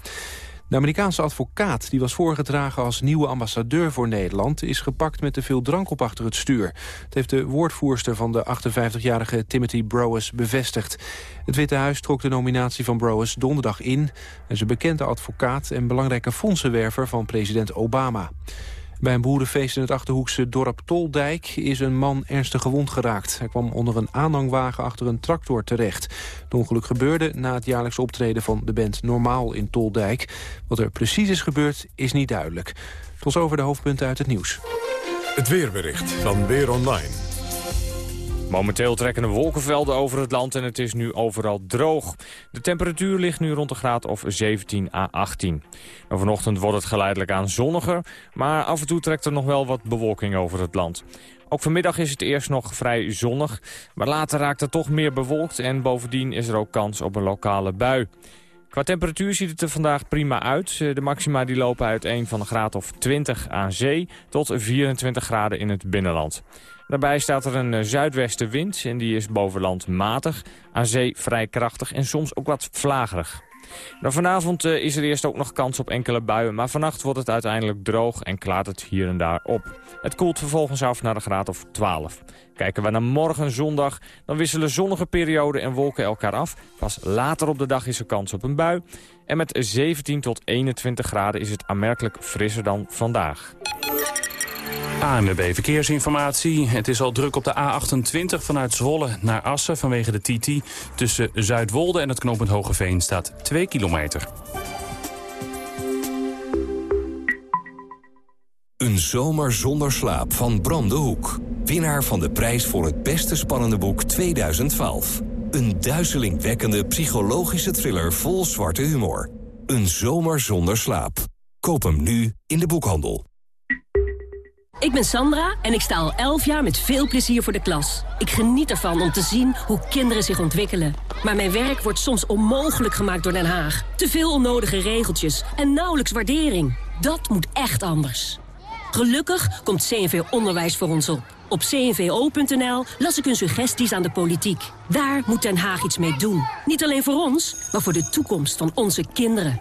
De Amerikaanse advocaat, die was voorgedragen als nieuwe ambassadeur voor Nederland... is gepakt met te veel drank op achter het stuur. Het heeft de woordvoerster van de 58-jarige Timothy Browes bevestigd. Het Witte Huis trok de nominatie van Browes donderdag in. en is een bekende advocaat en belangrijke fondsenwerver van president Obama. Bij een boerenfeest in het Achterhoekse dorp Toldijk is een man ernstig gewond geraakt. Hij kwam onder een aanhangwagen achter een tractor terecht. Het ongeluk gebeurde na het jaarlijks optreden van de band Normaal in Toldijk. Wat er precies is gebeurd is niet duidelijk. Tot over de hoofdpunten uit het nieuws. Het weerbericht van Weer Online. Momenteel trekken de wolkenvelden over het land en het is nu overal droog. De temperatuur ligt nu rond de graad of 17 à 18. En vanochtend wordt het geleidelijk aan zonniger, maar af en toe trekt er nog wel wat bewolking over het land. Ook vanmiddag is het eerst nog vrij zonnig, maar later raakt het toch meer bewolkt en bovendien is er ook kans op een lokale bui. Qua temperatuur ziet het er vandaag prima uit. De maxima die lopen uiteen van een graad of 20 aan zee tot 24 graden in het binnenland. Daarbij staat er een eh, zuidwestenwind en die is boven land matig, aan zee vrij krachtig en soms ook wat vlagerig. Nou, vanavond uh, is er eerst ook nog kans op enkele buien, maar vannacht wordt het uiteindelijk droog en klaart het hier en daar op. Het koelt vervolgens af naar de graad of 12. Kijken we naar morgen zondag, dan wisselen zonnige perioden en wolken elkaar af. Pas later op de dag is er kans op een bui. En met 17 tot 21 graden is het aanmerkelijk frisser dan vandaag. ANWB Verkeersinformatie. Het is al druk op de A28 vanuit Zwolle naar Assen vanwege de TT. Tussen Zuidwolde en het knooppunt Hogeveen staat 2 kilometer. Een zomer zonder slaap van Bram de Hoek. Winnaar van de prijs voor het beste spannende boek 2012. Een duizelingwekkende psychologische thriller vol zwarte humor. Een zomer zonder slaap. Koop hem nu in de boekhandel. Ik ben Sandra en ik sta al 11 jaar met veel plezier voor de klas. Ik geniet ervan om te zien hoe kinderen zich ontwikkelen. Maar mijn werk wordt soms onmogelijk gemaakt door Den Haag. Te veel onnodige regeltjes en nauwelijks waardering. Dat moet echt anders. Gelukkig komt CNV Onderwijs voor ons op. Op cnvo.nl las ik hun suggesties aan de politiek. Daar moet Den Haag iets mee doen. Niet alleen voor ons, maar voor de toekomst van onze kinderen.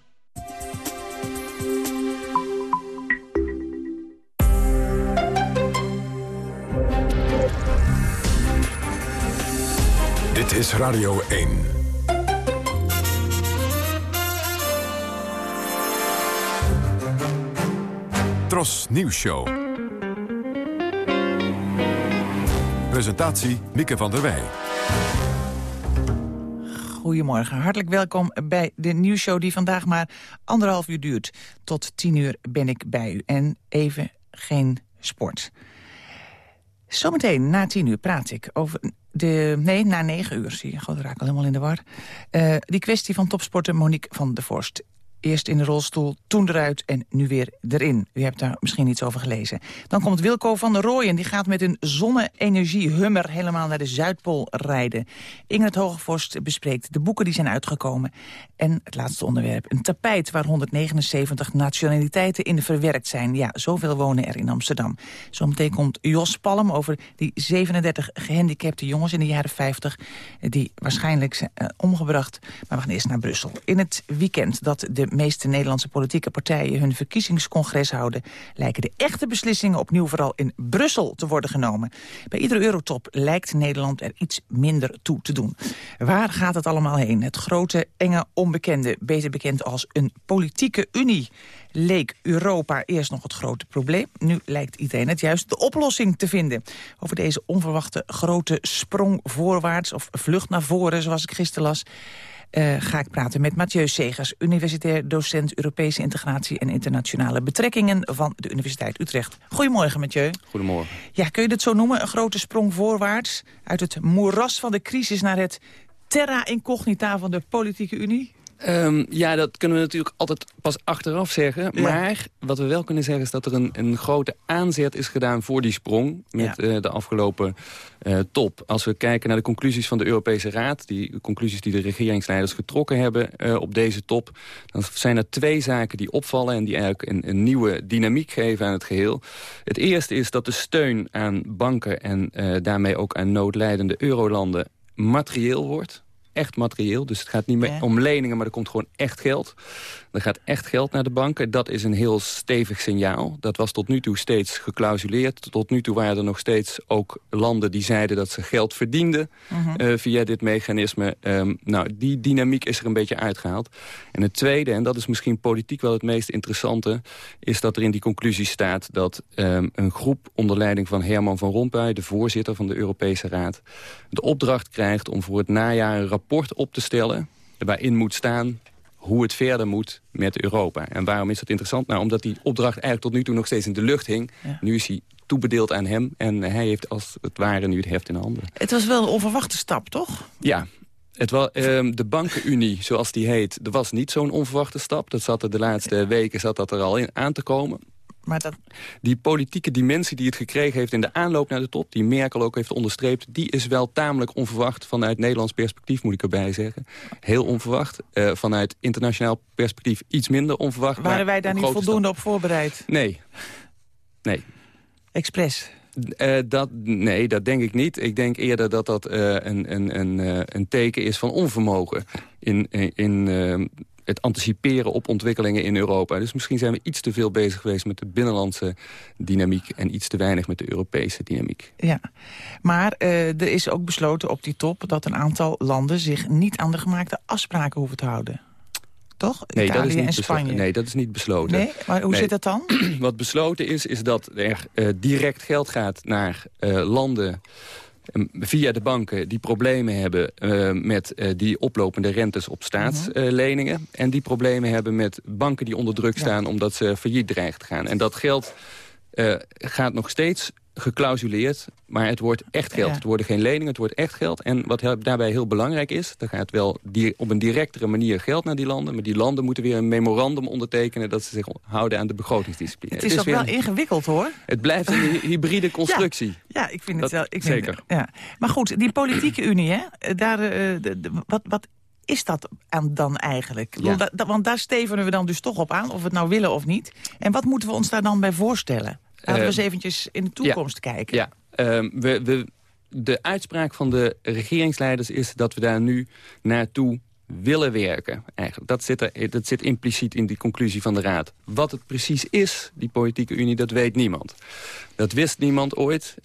is Radio 1. Tros Nieuws Show. Presentatie Mieke van der Wij. goedemorgen. Hartelijk welkom bij de nieuwsshow die vandaag maar anderhalf uur duurt. Tot tien uur ben ik bij u. En even geen sport. Zometeen na tien uur praat ik over de... Nee, na negen uur, zie je. God, raak al helemaal in de war. Uh, die kwestie van topsporter Monique van der Vorst. Eerst in de rolstoel, toen eruit en nu weer erin. U hebt daar misschien iets over gelezen. Dan komt Wilco van der Rooyen. Die gaat met een zonne-energie-hummer helemaal naar de Zuidpool rijden. Ingrid Hogevorst bespreekt de boeken die zijn uitgekomen. En het laatste onderwerp, een tapijt waar 179 nationaliteiten in verwerkt zijn. Ja, zoveel wonen er in Amsterdam. Zometeen komt Jos Palm over die 37 gehandicapte jongens in de jaren 50... die waarschijnlijk zijn uh, omgebracht. Maar we gaan eerst naar Brussel. In het weekend dat de meeste Nederlandse politieke partijen hun verkiezingscongres houden... lijken de echte beslissingen opnieuw vooral in Brussel te worden genomen. Bij iedere eurotop lijkt Nederland er iets minder toe te doen. Waar gaat het allemaal heen? Het grote, enge, onbekende, beter bekend als een politieke unie leek Europa eerst nog het grote probleem. Nu lijkt iedereen het juist de oplossing te vinden. Over deze onverwachte grote sprong voorwaarts... of vlucht naar voren, zoals ik gisteren las... Uh, ga ik praten met Mathieu Segers, universitair docent Europese integratie en internationale betrekkingen van de Universiteit Utrecht. Goedemorgen Mathieu. Goedemorgen. Ja, kun je dit zo noemen? Een grote sprong voorwaarts uit het moeras van de crisis naar het terra incognita van de politieke unie? Um, ja, dat kunnen we natuurlijk altijd pas achteraf zeggen. Ja. Maar wat we wel kunnen zeggen is dat er een, een grote aanzet is gedaan voor die sprong met ja. uh, de afgelopen uh, top. Als we kijken naar de conclusies van de Europese Raad, die conclusies die de regeringsleiders getrokken hebben uh, op deze top, dan zijn er twee zaken die opvallen en die eigenlijk een, een nieuwe dynamiek geven aan het geheel. Het eerste is dat de steun aan banken en daarmee ook aan noodlijdende eurolanden materieel wordt echt materieel. Dus het gaat niet meer ja. om leningen, maar er komt gewoon echt geld. Er gaat echt geld naar de banken. Dat is een heel stevig signaal. Dat was tot nu toe steeds geclausuleerd. Tot nu toe waren er nog steeds ook landen die zeiden dat ze geld verdienden -huh. uh, via dit mechanisme. Um, nou, die dynamiek is er een beetje uitgehaald. En het tweede, en dat is misschien politiek wel het meest interessante... is dat er in die conclusie staat dat um, een groep onder leiding van Herman van Rompuy... de voorzitter van de Europese Raad, de opdracht krijgt om voor het najaar een rapport op te stellen... waarin moet staan hoe het verder moet met Europa. En waarom is dat interessant? Nou, omdat die opdracht eigenlijk tot nu toe nog steeds in de lucht hing. Ja. Nu is hij toebedeeld aan hem en hij heeft als het ware nu het heft in handen. Het was wel een onverwachte stap, toch? Ja, het was, um, de bankenunie, zoals die heet, er was niet zo'n onverwachte stap. Dat zat er de laatste weken zat dat er al in aan te komen. Maar dat... Die politieke dimensie die het gekregen heeft in de aanloop naar de top... die Merkel ook heeft onderstreept... die is wel tamelijk onverwacht vanuit Nederlands perspectief, moet ik erbij zeggen. Heel onverwacht. Uh, vanuit internationaal perspectief iets minder onverwacht. Waren wij daar niet voldoende stap. op voorbereid? Nee. Nee. Expres? Uh, dat, nee, dat denk ik niet. Ik denk eerder dat dat uh, een, een, een, een teken is van onvermogen... in, in, in het anticiperen op ontwikkelingen in Europa. Dus misschien zijn we iets te veel bezig geweest met de binnenlandse dynamiek... en iets te weinig met de Europese dynamiek. Ja, maar uh, er is ook besloten op die top... dat een aantal landen zich niet aan de gemaakte afspraken hoeven te houden. Toch? Nee, Italië dat is niet en Spanje. Besloten. Nee, dat is niet besloten. Nee, maar hoe nee. zit dat dan? <clears throat> Wat besloten is, is dat er uh, direct geld gaat naar uh, landen via de banken die problemen hebben uh, met uh, die oplopende rentes op staatsleningen. Uh, en die problemen hebben met banken die onder druk staan ja. omdat ze failliet dreigen te gaan. En dat geld gaat nog steeds geclausuleerd, maar het wordt echt geld. Ja. Het worden geen leningen, het wordt echt geld. En wat daarbij heel belangrijk is, er gaat wel op een directere manier geld naar die landen, maar die landen moeten weer een memorandum ondertekenen dat ze zich houden aan de begrotingsdiscipline. Het is, het is ook wel ingewikkeld hoor. Het blijft een hybride constructie. Ja, ja ik vind dat, het wel. Ik zeker. Vind, ja. Maar goed, die politieke unie, hè, daar, uh, de, de, wat, wat is dat dan eigenlijk? Ja. Da, want daar stevenen we dan dus toch op aan, of we het nou willen of niet. En wat moeten we ons daar dan bij voorstellen? Laten we eens eventjes in de toekomst ja, kijken. Ja, uh, we, we, de uitspraak van de regeringsleiders is dat we daar nu naartoe willen werken. Eigenlijk. Dat, zit er, dat zit impliciet in die conclusie van de Raad. Wat het precies is, die politieke unie, dat weet niemand. Dat wist niemand ooit.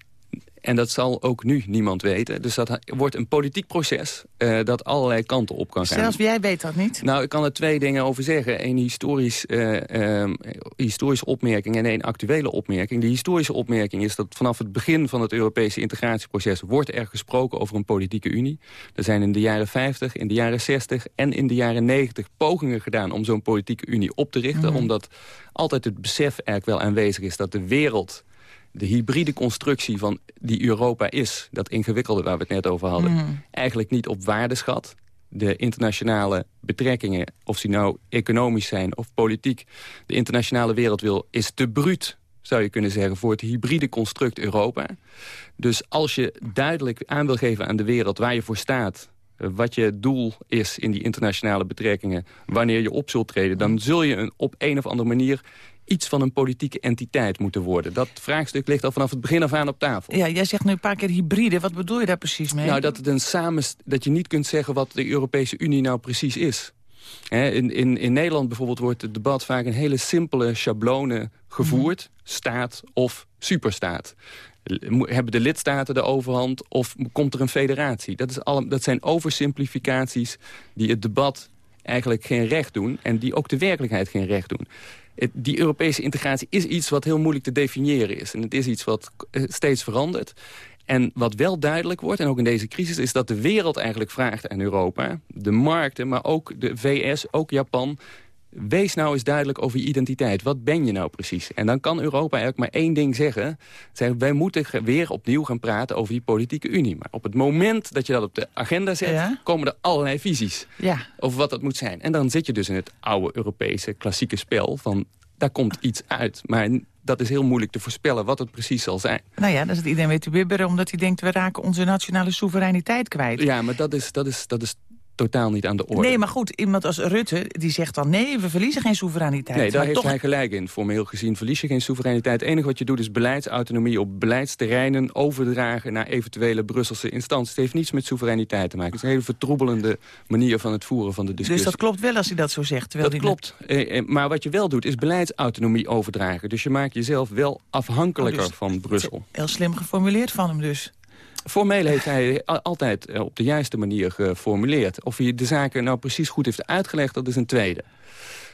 En dat zal ook nu niemand weten. Dus dat wordt een politiek proces uh, dat allerlei kanten op kan gaan. Zelfs jij weet dat niet? Nou, ik kan er twee dingen over zeggen. Een historisch, uh, historische opmerking en één actuele opmerking. De historische opmerking is dat vanaf het begin van het Europese integratieproces... wordt er gesproken over een politieke unie. Er zijn in de jaren 50, in de jaren 60 en in de jaren 90 pogingen gedaan... om zo'n politieke unie op te richten. Mhm. Omdat altijd het besef eigenlijk wel aanwezig is dat de wereld de hybride constructie van die Europa is... dat ingewikkelde waar we het net over hadden... Mm. eigenlijk niet op waarde schat. De internationale betrekkingen, of die nou economisch zijn of politiek... de internationale wereld wil, is te bruut zou je kunnen zeggen, voor het hybride construct Europa. Dus als je duidelijk aan wil geven aan de wereld waar je voor staat wat je doel is in die internationale betrekkingen... wanneer je op zult treden... dan zul je een, op een of andere manier iets van een politieke entiteit moeten worden. Dat vraagstuk ligt al vanaf het begin af aan op tafel. Ja, jij zegt nu een paar keer hybride. Wat bedoel je daar precies mee? Nou, dat, het een samen, dat je niet kunt zeggen wat de Europese Unie nou precies is. in, in, in Nederland bijvoorbeeld wordt het debat vaak een hele simpele schablonen gevoerd. Mhm. Staat of superstaat. Hebben de lidstaten de overhand of komt er een federatie? Dat, is alle, dat zijn oversimplificaties die het debat eigenlijk geen recht doen... en die ook de werkelijkheid geen recht doen die Europese integratie is iets wat heel moeilijk te definiëren is. En het is iets wat eh, steeds verandert. En wat wel duidelijk wordt, en ook in deze crisis... is dat de wereld eigenlijk vraagt aan Europa... de markten, maar ook de VS, ook Japan... Wees nou eens duidelijk over je identiteit. Wat ben je nou precies? En dan kan Europa eigenlijk maar één ding zeggen. zeggen wij moeten weer opnieuw gaan praten over die politieke unie. Maar op het moment dat je dat op de agenda zet... komen er allerlei visies ja. over wat dat moet zijn. En dan zit je dus in het oude Europese klassieke spel... van daar komt iets uit. Maar dat is heel moeilijk te voorspellen wat het precies zal zijn. Nou ja, dat is het iedereen weet te bibberen... omdat hij denkt, we raken onze nationale soevereiniteit kwijt. Ja, maar dat is, dat is, dat is totaal niet aan de orde. Nee, maar goed, iemand als Rutte die zegt dan... nee, we verliezen geen soevereiniteit. Nee, daar heeft hij gelijk in. Formeel gezien verlies je geen soevereiniteit. Het enige wat je doet is beleidsautonomie op beleidsterreinen... overdragen naar eventuele Brusselse instanties. Het heeft niets met soevereiniteit te maken. Het is een hele vertroebelende manier van het voeren van de discussie. Dus dat klopt wel als hij dat zo zegt? Dat klopt. Eh, eh, maar wat je wel doet is beleidsautonomie overdragen. Dus je maakt jezelf wel afhankelijker oh, dus van Brussel. Heel slim geformuleerd van hem dus. Formeel heeft hij altijd eh, op de juiste manier geformuleerd. Of hij de zaken nou precies goed heeft uitgelegd, dat is een tweede.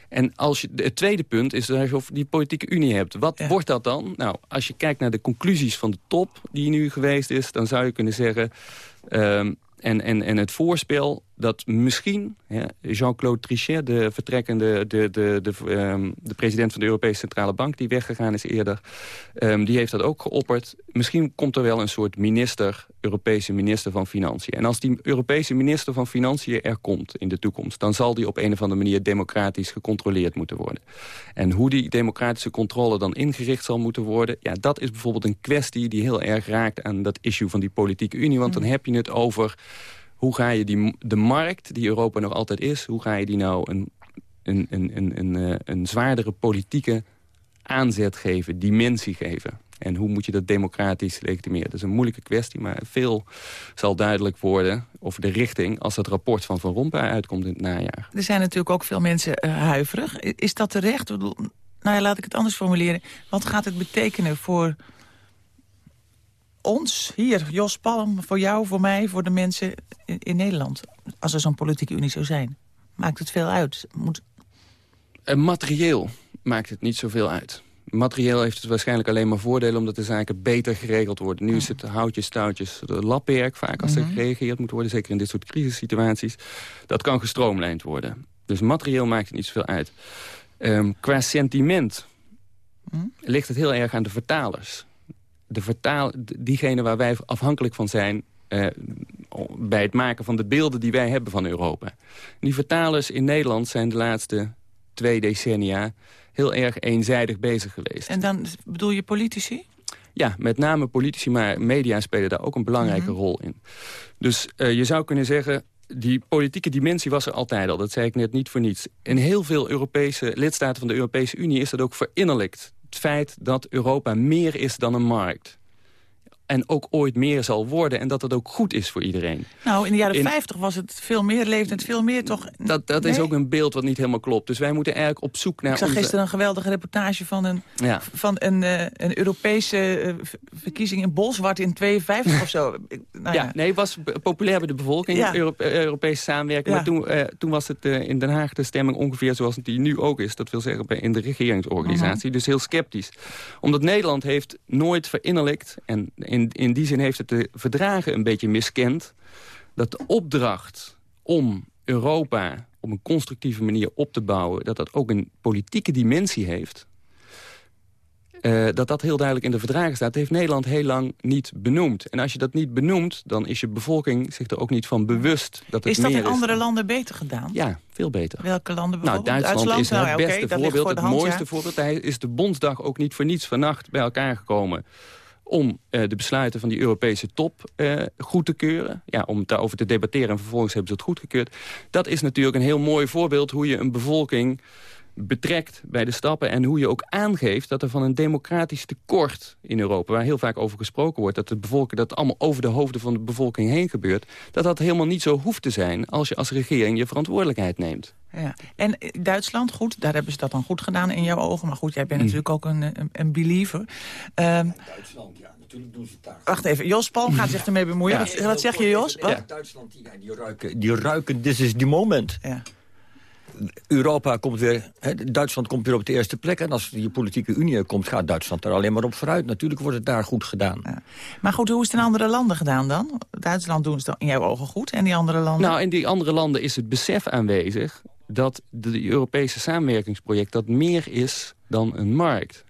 En als je, het tweede punt is dat je die politieke unie hebt. Wat wordt dat dan? Nou, als je kijkt naar de conclusies van de top die nu geweest is... dan zou je kunnen zeggen... Ehm, en, en, en het voorspel dat misschien ja, Jean-Claude Trichet, de vertrekkende, de, de, de, ehm, de president van de Europese Centrale Bank, die weggegaan is eerder, um, die heeft dat ook geopperd. Misschien komt er wel een soort minister, Europese minister van Financiën. En als die Europese minister van Financiën er komt in de toekomst, dan zal die op een of andere manier democratisch gecontroleerd moeten worden. En hoe die democratische controle dan ingericht zal moeten worden, ja, dat is bijvoorbeeld een kwestie die heel erg raakt aan dat issue van die politieke unie. Want dan mm. heb je het over hoe ga je die, de markt, die Europa nog altijd is... hoe ga je die nou een, een, een, een, een, eh, een zwaardere politieke aanzet geven, dimensie geven? En hoe moet je dat democratisch legitimeren? Dat is een moeilijke kwestie, maar veel zal duidelijk worden over de richting... als het rapport van Van Rompuy uitkomt in het najaar. Er zijn natuurlijk ook veel mensen uh, huiverig. Is dat terecht? Nou ja, laat ik het anders formuleren. Wat gaat het betekenen voor ons, hier, Jos Palm, voor jou, voor mij, voor de mensen in, Nederland. Als er zo'n politieke unie zou zijn. Maakt het veel uit? Moet... materieel maakt het niet zoveel uit. Materieel heeft het waarschijnlijk alleen maar voordelen... omdat de zaken beter geregeld worden. Nu is het houtjes, touwtjes, lapwerk vaak als er mhm. gereageerd moet worden. Zeker in dit soort crisissituaties. Dat kan gestroomlijnd worden. Dus materieel maakt het niet zoveel uit. Um, qua sentiment mhm. ligt het heel erg aan de vertalers de vertaal, diegene waar wij afhankelijk van zijn... Uh, bij het maken van de beelden die wij hebben van Europa. Die vertalers in Nederland zijn de laatste twee decennia... heel erg eenzijdig bezig geweest. En dan bedoel je politici? Ja, met name politici, maar media spelen daar ook een belangrijke mhm. rol in. Dus uh, je zou kunnen zeggen, die politieke dimensie was er altijd al. Dat zei ik net niet voor niets. In heel veel Europese lidstaten van de Europese Unie is dat ook verinnerlijkt het feit dat Europa meer is dan een markt. En ook ooit meer zal worden. En dat dat ook goed is voor iedereen. Nou, in de jaren 50 was het veel meer, leefde het veel meer toch... Dat, dat is ook een beeld wat niet helemaal klopt. Dus wij moeten eigenlijk op zoek naar... Ik zag gisteren een geweldige reportage van een, ja. van een, uh, een Europese uh, verkiezing in Bolsward in 52 of zo. <laughs> Nou, ja, ja, nee, het was populair bij de bevolking, ja. Euro Europese samenwerking. Maar toen, uh, toen was het in Den Haag de stemming ongeveer zoals het die nu ook is. Dat wil zeggen in de regeringsorganisatie. -huh. Dus heel sceptisch. Omdat Nederland heeft nooit verinnerlijkt... en in, in die zin heeft het de verdragen een beetje miskend... dat de opdracht om Europa op een constructieve manier op te bouwen... dat dat ook een politieke dimensie heeft... Uh, dat dat heel duidelijk in de verdragen staat... heeft Nederland heel lang niet benoemd. En als je dat niet benoemt, dan is je bevolking zich er ook niet van bewust... dat het is dat meer in andere landen beter gedaan? Ja, veel beter. Welke landen Nou, bijvoorbeeld? Duitsland, is het nou, ja, beste okay, voorbeeld, het hand, mooiste ja. voorbeeld. Daar is de Bondsdag ook niet voor niets vannacht bij elkaar gekomen om uh, de besluiten van die Europese top uh, goed te keuren. Ja, om daarover te debatteren en vervolgens hebben ze het goedgekeurd. Dat is natuurlijk een heel mooi voorbeeld hoe je een bevolking betrekt bij de stappen... en hoe je ook aangeeft dat er van een democratisch tekort in Europa... waar heel vaak over gesproken wordt, dat de bevolking dat allemaal over de hoofden van de bevolking heen gebeurt... dat dat helemaal niet zo hoeft te zijn als je als regering je verantwoordelijkheid neemt. Ja. En Duitsland, goed, daar hebben ze dat dan goed gedaan in jouw ogen. Maar goed, jij bent mm. natuurlijk ook een, een, een believer. Um, Duitsland, ja, natuurlijk doen ze het daar. Wacht even, Jos Palm gaat zich ermee bemoeien. Ja. Wat, wat zeg je, Jos? Duitsland, die, die, ruiken, die ruiken, this is the moment. Ja. Europa komt weer, he, Duitsland komt weer op de eerste plek. En als die politieke unie komt, gaat Duitsland er alleen maar op vooruit. Natuurlijk wordt het daar goed gedaan. Ja. Maar goed, hoe is het in andere landen gedaan dan? Duitsland doen ze dan in jouw ogen goed en die andere landen? Nou, in die andere landen is het besef aanwezig dat de Europese samenwerkingsproject dat meer is dan een markt.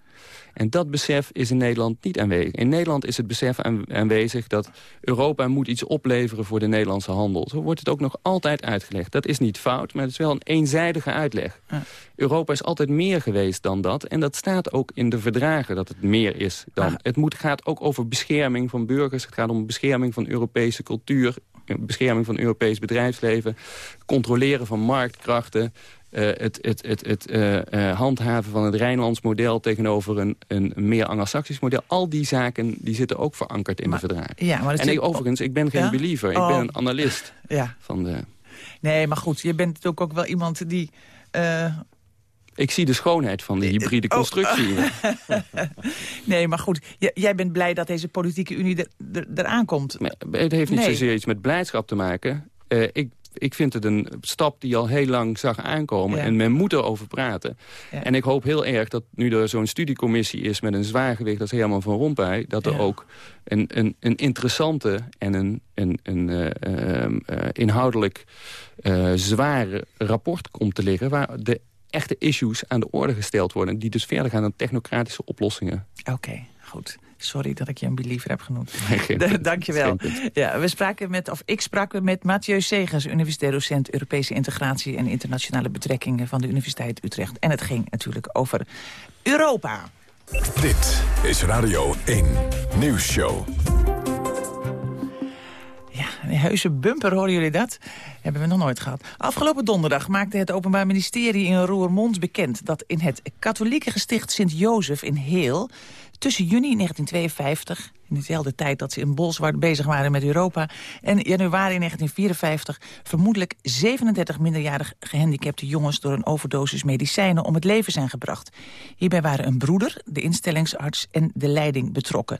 En dat besef is in Nederland niet aanwezig. In Nederland is het besef aanwezig dat Europa moet iets opleveren voor de Nederlandse handel. Zo wordt het ook nog altijd uitgelegd. Dat is niet fout, maar het is wel een eenzijdige uitleg. Ja. Europa is altijd meer geweest dan dat. En dat staat ook in de verdragen dat het meer is dan. Ja. Het moet, gaat ook over bescherming van burgers. Het gaat om bescherming van Europese cultuur. Bescherming van Europees bedrijfsleven. Controleren van marktkrachten. Uh, het, het, het, het uh, uh, handhaven van het Rijnlands model tegenover een, een meer Anglo-Saxisch model. Al die zaken die zitten ook verankerd in maar, de verdragen. Ja, maar en ik, overigens, ik ben geen ja? believer. Oh. Ik ben een analist <laughs> ja. van de... Nee, maar goed, je bent natuurlijk ook wel iemand die... Ik zie de schoonheid van de hybride oh. constructie. <laughs> nee, maar goed, jij bent blij dat deze politieke unie er, er, eraan komt. Het heeft niet nee. zozeer iets met blijdschap te maken. Uh, ik ik vind het een stap die al heel lang zag aankomen. Ja. En men moet erover praten. Ja. En ik hoop heel erg dat nu er zo'n studiecommissie is... met een zwaargewicht als Herman van Rompuy... dat er ook een, een, een interessante en een, een, een uh, uh, inhoudelijk uh, zware rapport komt te liggen... waar de echte issues aan de orde gesteld worden... die dus verder gaan dan technocratische oplossingen. Oké, okay, goed. Sorry dat ik je een believer heb genoemd. Nee, Dank je wel. Ja, we spraken met, of ik sprak met Mathieu Segers, universitair docent Europese integratie en internationale betrekkingen van de Universiteit Utrecht. En het ging natuurlijk over Europa. Dit is Radio 1 Nieuwsshow. Ja, een heuse bumper, horen jullie dat? Hebben we nog nooit gehad. Afgelopen donderdag maakte het Openbaar Ministerie in Roermond bekend... dat in het katholieke gesticht Sint-Jozef in Heel tussen juni 1952, in dezelfde tijd dat ze in Bolsward bezig waren met Europa... en januari 1954 vermoedelijk 37 minderjarig gehandicapte jongens... door een overdosis medicijnen om het leven zijn gebracht. Hierbij waren een broeder, de instellingsarts en de leiding betrokken.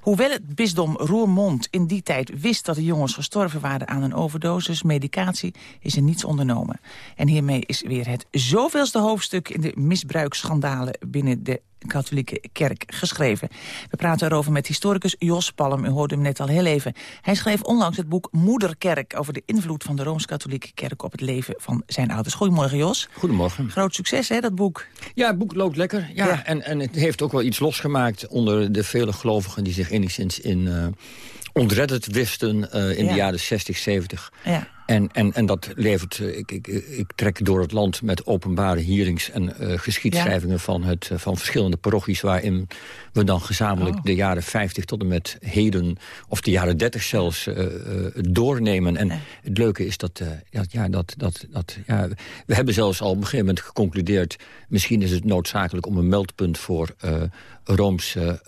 Hoewel het bisdom Roermond in die tijd wist dat de jongens gestorven waren... aan een overdosis medicatie, is er niets ondernomen. En hiermee is weer het zoveelste hoofdstuk in de misbruiksschandalen binnen de katholieke kerk geschreven. We praten erover met historicus Jos Palm. U hoorde hem net al heel even. Hij schreef onlangs het boek Moederkerk... over de invloed van de Rooms-Katholieke Kerk op het leven van zijn ouders. Goedemorgen, Jos. Goedemorgen. Groot succes, hè, dat boek? Ja, het boek loopt lekker. Ja, ja. En, en het heeft ook wel iets losgemaakt onder de vele gelovigen... die zich enigszins in uh, ontredderd wisten uh, in Ja. de jaren 60, 70. Ja. En, en, en dat levert, eh, ik, ik, ik trek door het land met openbare hearings en uh, geschiedschrijvingen van, het, uh, van verschillende parochies... waarin we dan gezamenlijk oh. de jaren 50 tot en met heden, of de jaren 30 zelfs, uh, doornemen. En het leuke is dat, ja, ja, dat, dat, dat ja, we hebben zelfs al op een gegeven moment geconcludeerd... misschien is het noodzakelijk om een meldpunt voor Roomse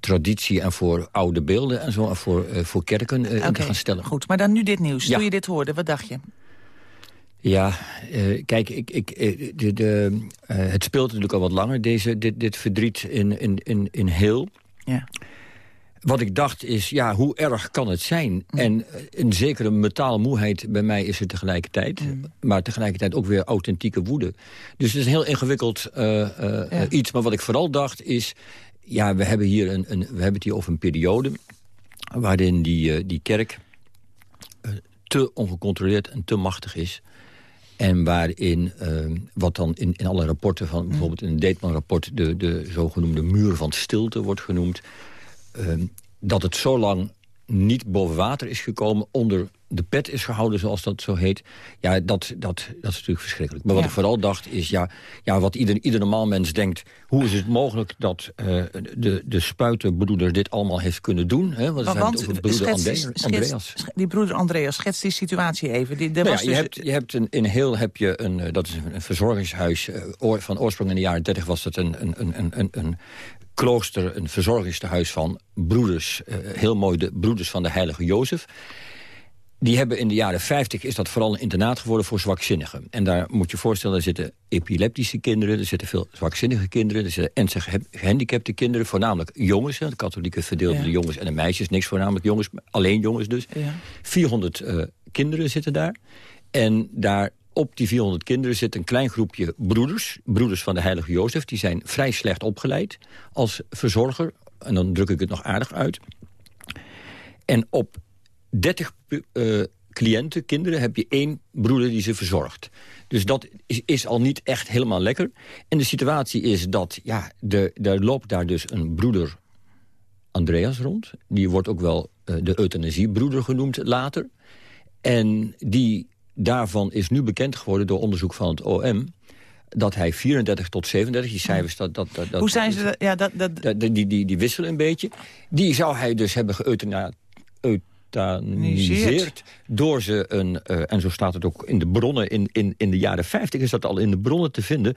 traditie en voor oude beelden en zo, en voor, voor kerken okay. te gaan stellen. Goed, maar dan nu dit nieuws. Ja. Toen je dit hoorde, wat dacht je? Ja, uh, kijk, ik, ik, de, de, uh, het speelt natuurlijk al wat langer, deze, dit, dit verdriet in, in, in, in heel. Ja. Wat ik dacht is, ja, hoe erg kan het zijn? Mm. En een zekere metaalmoeheid bij mij is er tegelijkertijd. Mm. Maar tegelijkertijd ook weer authentieke woede. Dus het is een heel ingewikkeld uh, ja. iets. Maar wat ik vooral dacht is... Ja, we hebben, hier een, een, we hebben het hier over een periode... waarin die, die kerk te ongecontroleerd en te machtig is. En waarin, uh, wat dan in, in alle rapporten van... bijvoorbeeld in een Deetman-rapport... De, de zogenoemde muur van stilte wordt genoemd... Uh, dat het zo lang niet boven water is gekomen... onder de pet is gehouden, zoals dat zo heet. Ja, dat, dat, dat is natuurlijk verschrikkelijk. Maar wat ik vooral dacht is, ja, ja wat ieder, ieder normaal mens denkt... hoe is het mogelijk dat uh, de, de spuitenbroeder dit allemaal heeft kunnen doen? Hè? Want, want over broeder schets, Andreas. Schets, die broeder Andreas, schets die situatie even. Die, nou was ja, dus... je, hebt, je hebt een, in heel heb je een, uh, dat is een, verzorgingshuis. Uh, van oorsprong in de jaren 30 was het een, een, een, een, een klooster, een verzorgingstehuis van broeders. heel mooi, de broeders van de heilige Jozef. Die hebben in de jaren 50 is dat vooral een internaat geworden voor zwakzinnigen. En daar moet je voorstellen, er zitten epileptische kinderen... er zitten veel zwakzinnige kinderen, er zitten ernstig gehandicapte kinderen... voornamelijk jongens, de katholieke verdeelde de jongens en de meisjes... niks voornamelijk jongens, alleen jongens dus. Ja. 400 uh, kinderen zitten daar. En daar op die 400 kinderen zit een klein groepje broeders... broeders van de heilige Jozef, die zijn vrij slecht opgeleid als verzorger. En dan druk ik het nog aardig uit. En op 30 uh, cliënten, kinderen, heb je één broeder die ze verzorgt. Dus dat is, al niet echt helemaal lekker. En de situatie is dat, ja, de, er loopt daar dus een broeder Andreas rond. Die wordt ook wel uh, de euthanasiebroeder genoemd later. En die, daarvan is nu bekend geworden door onderzoek van het OM dat hij 34 tot 37, die cijfers... Dat, dat, dat, Hoe zijn ze... Ja, dat, dat... Die, die, die, wisselen een beetje. Die zou hij dus hebben geëuthanaseerd geëuthaniseerd door ze een, uh, en zo staat het ook in de bronnen, in, in, in de jaren 50 is dat al in de bronnen te vinden,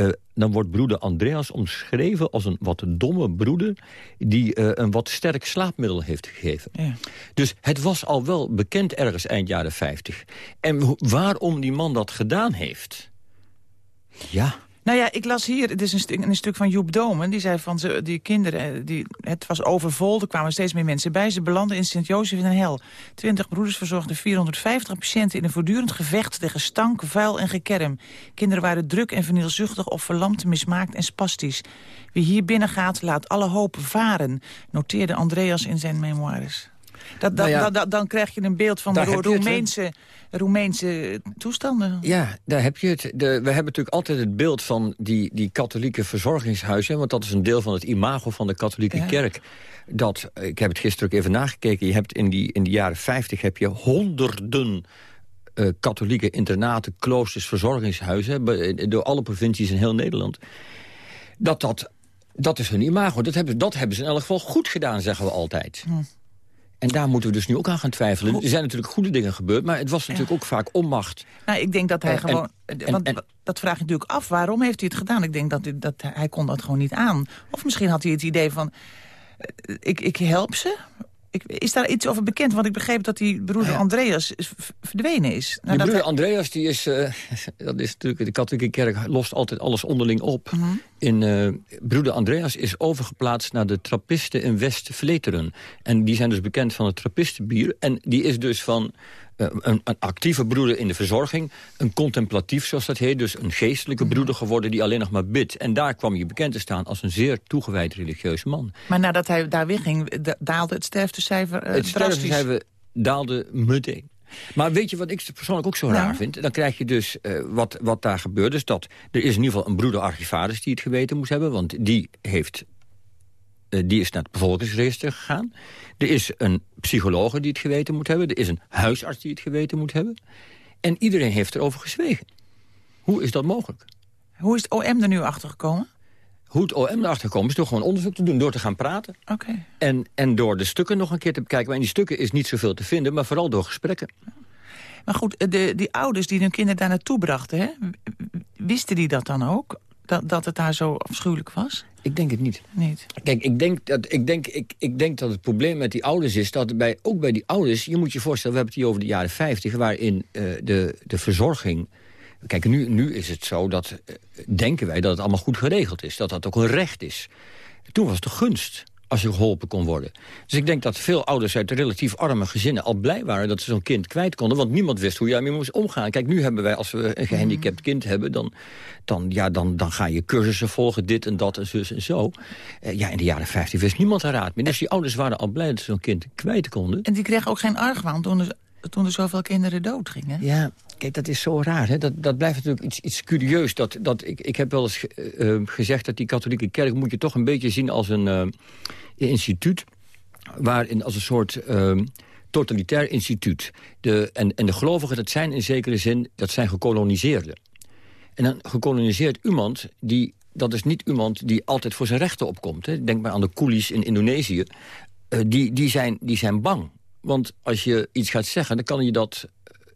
uh, dan wordt broeder Andreas omschreven als een wat domme broeder... die uh, een wat sterk slaapmiddel heeft gegeven. Ja. Dus het was al wel bekend ergens eind jaren 50. En waarom die man dat gedaan heeft... Ja... Nou ja, ik las hier, het is een, stuk, een stuk van Joep Domen. Die zei van ze, die kinderen, eh, die, het was overvol. Er kwamen steeds meer mensen bij. Ze belanden in Sint-Jozef in een hel. Twintig broeders verzorgden 450 patiënten in een voortdurend gevecht tegen stank, vuil en gekerm. Kinderen waren druk en vernielzuchtig of verlamd, mismaakt en spastisch. Wie hier binnen gaat, laat alle hoop varen, noteerde Andreas in zijn memoires. Dat, dat, nou dat, dan krijg je een beeld van de Roemeense, Roemeense toestanden. Ja, daar heb je het. De, we hebben natuurlijk altijd het beeld van die, die katholieke verzorgingshuizen... want dat is een deel van het imago van de katholieke kerk. Dat, ik heb het gisteren ook even nagekeken... je hebt in, die, in de jaren 50 heb je honderden... Uh, katholieke internaten, kloosters, verzorgingshuizen... door alle provincies in heel Nederland. Dat, dat, dat is hun imago. Dat hebben, dat hebben ze in elk geval goed gedaan, zeggen we altijd. Hm. En daar moeten we dus nu ook aan gaan twijfelen. Er zijn natuurlijk goede dingen gebeurd, maar het was natuurlijk ook vaak onmacht. Nou, ik denk dat hij gewoon... want dat vraag je natuurlijk af, waarom heeft hij het gedaan? Ik denk dat, dat hij kon dat gewoon niet aan. Of misschien had hij het idee van... Eh, ik, ik help ze, ik, is daar iets over bekend? Want ik begreep dat die broeder Andreas verdwenen is. Nou, die broeder Andreas, die is, uh, <laughs> dat is natuurlijk, de katholieke kerk lost altijd alles onderling op. Mhm. In, uh, broeder Andreas is overgeplaatst naar de trappisten in West-Vleteren. En die zijn dus bekend van het trappistenbier. En die is dus van eh, een, een, actieve broeder in de verzorging. Een contemplatief, zoals dat heet. Dus een geestelijke mhm. broeder geworden die alleen nog maar bidt. En daar kwam je bekend te staan als een zeer toegewijd religieus man. Maar nadat hij daar wegging, daalde het sterftecijfer uh, Het sterftecijfer daalde meteen. Maar weet je wat ik persoonlijk ook zo raar vind? Dan krijg je dus uh, wat, wat daar gebeurt. Dus dat er is in ieder geval een broeder archivaris die het geweten moest hebben. Want die heeft eh, die is naar het bevolkingsregister gegaan. Er is een psycholoog die het geweten moet hebben. Er is een huisarts die het geweten moet hebben. En iedereen heeft erover gezwegen. Hoe is dat mogelijk? Hoe is het OM er nu achter gekomen? Hoe het OM erachter gekomen is door gewoon onderzoek te doen, door te gaan praten. Oké. En, en door de stukken nog een keer te bekijken. Maar in die stukken is niet zoveel te vinden, maar vooral door gesprekken. Maar goed, de, die ouders die hun kinderen daar naartoe brachten... Hè, wisten die dat dan ook? Dat, dat het daar zo afschuwelijk was? Ik denk het niet. Niet? Kijk, ik denk, dat, ik, denk, ik, ik denk dat het probleem met die ouders is... dat bij, ook bij die ouders, je moet je voorstellen... we hebben het hier over de jaren 50... waarin uh, de, de verzorging... Kijk, nu, nu is het zo dat, uh, denken wij, dat het allemaal goed geregeld is. Dat dat ook een recht is. Toen was het de gunst als je geholpen kon worden. Dus ik denk dat veel ouders uit relatief arme gezinnen al blij waren... dat ze zo'n kind kwijt konden, want niemand wist hoe je daarmee moest omgaan. Kijk, nu hebben wij, als we een gehandicapt kind hebben... dan, dan, ja, dan, dan ga je cursussen volgen, dit en dat en zus en zo. Uh, ja, in de jaren 50 wist niemand haar raad meer. Dus die ouders waren al blij dat ze zo'n kind kwijt konden. En die kregen ook geen argwaan toen er, toen er zoveel kinderen doodgingen. Ja, Kijk, dat is zo raar. Hè? Dat, dat blijft natuurlijk iets, iets curieus. Dat, dat, ik, ik heb wel eens uh, gezegd dat die katholieke kerk... moet je toch een beetje zien als een uh, instituut... waarin als een soort uh, totalitair instituut. De, en, en de gelovigen, dat zijn in zekere zin... dat zijn gekoloniseerden. En een gekoloniseerd iemand... die dat is niet iemand die altijd voor zijn rechten opkomt. Hè. Denk maar aan de coolies in Indonesië. Die, die, zijn, die zijn bang. Want als je iets gaat zeggen, dan kan je dat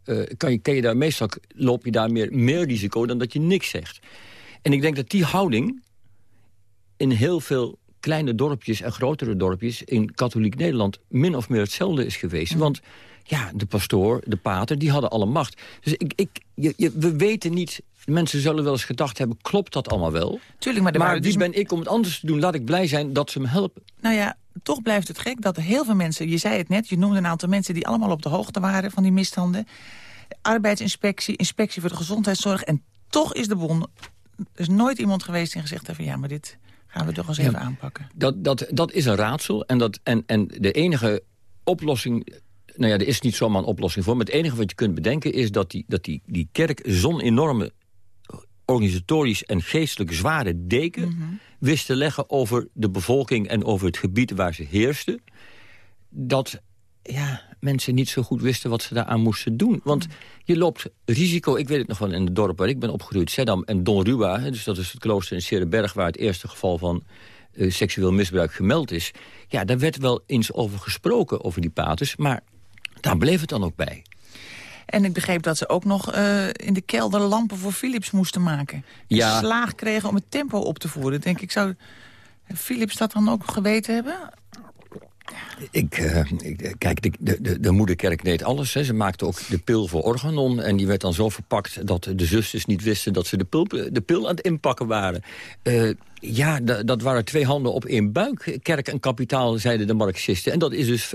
uh, kan, je, kan je daar meestal loop je daar meer, meer risico dan dat je niks zegt. En ik denk dat die houding in heel veel kleine dorpjes en grotere dorpjes in katholiek Nederland min of meer hetzelfde is geweest. Want ja, de pastoor, de pater, die hadden alle macht. Dus ik, ik, je, je, we weten niet... Mensen zullen wel eens gedacht hebben, klopt dat allemaal wel? Tuurlijk, maar, maar wie dus... ben ik om het anders te doen? Laat ik blij zijn dat ze me helpen. Nou ja, toch blijft het gek dat heel veel mensen... je zei het net, je noemde een aantal mensen die allemaal op de hoogte waren... van die misstanden. Arbeidsinspectie, inspectie voor de gezondheidszorg... en toch is de bon... er is nooit iemand geweest die gezegd heeft van... ja, maar dit gaan we toch eens ja, even aanpakken. Dat, dat, dat is een raadsel. En, dat, en, en de enige oplossing... Nou ja, er is niet zomaar een oplossing voor. Maar het enige wat je kunt bedenken is dat die, dat die, die kerk zo'n enorme organisatorisch en geestelijk zware deken... Mm -hmm. wist te leggen over de bevolking en over het gebied waar ze heersten... dat ja, mensen niet zo goed wisten wat ze daaraan moesten doen. Want je loopt risico, ik weet het nog wel in het dorp waar ik ben opgegroeid... Sedam en Don Rua, dus dat is het klooster in Serenberg... waar het eerste geval van uh, seksueel misbruik gemeld is. Ja, daar werd wel eens over gesproken, over die paters... maar daar bleef het dan ook bij. En ik begreep dat ze ook nog uh, in de kelder lampen voor Philips moesten maken. Ja. Slaag kregen om het tempo op te voeren. Denk ik, zou Philips dat dan ook geweten hebben? Ik, uh, ik, kijk, de, de, de moederkerk deed alles. Hè. Ze maakte ook de pil voor Organon. En die werd dan zo verpakt dat de zusters niet wisten... dat ze de pil, de pil aan het inpakken waren. Uh, ja, dat waren twee handen op één buik. Kerk en kapitaal, zeiden de marxisten. En dat is dus...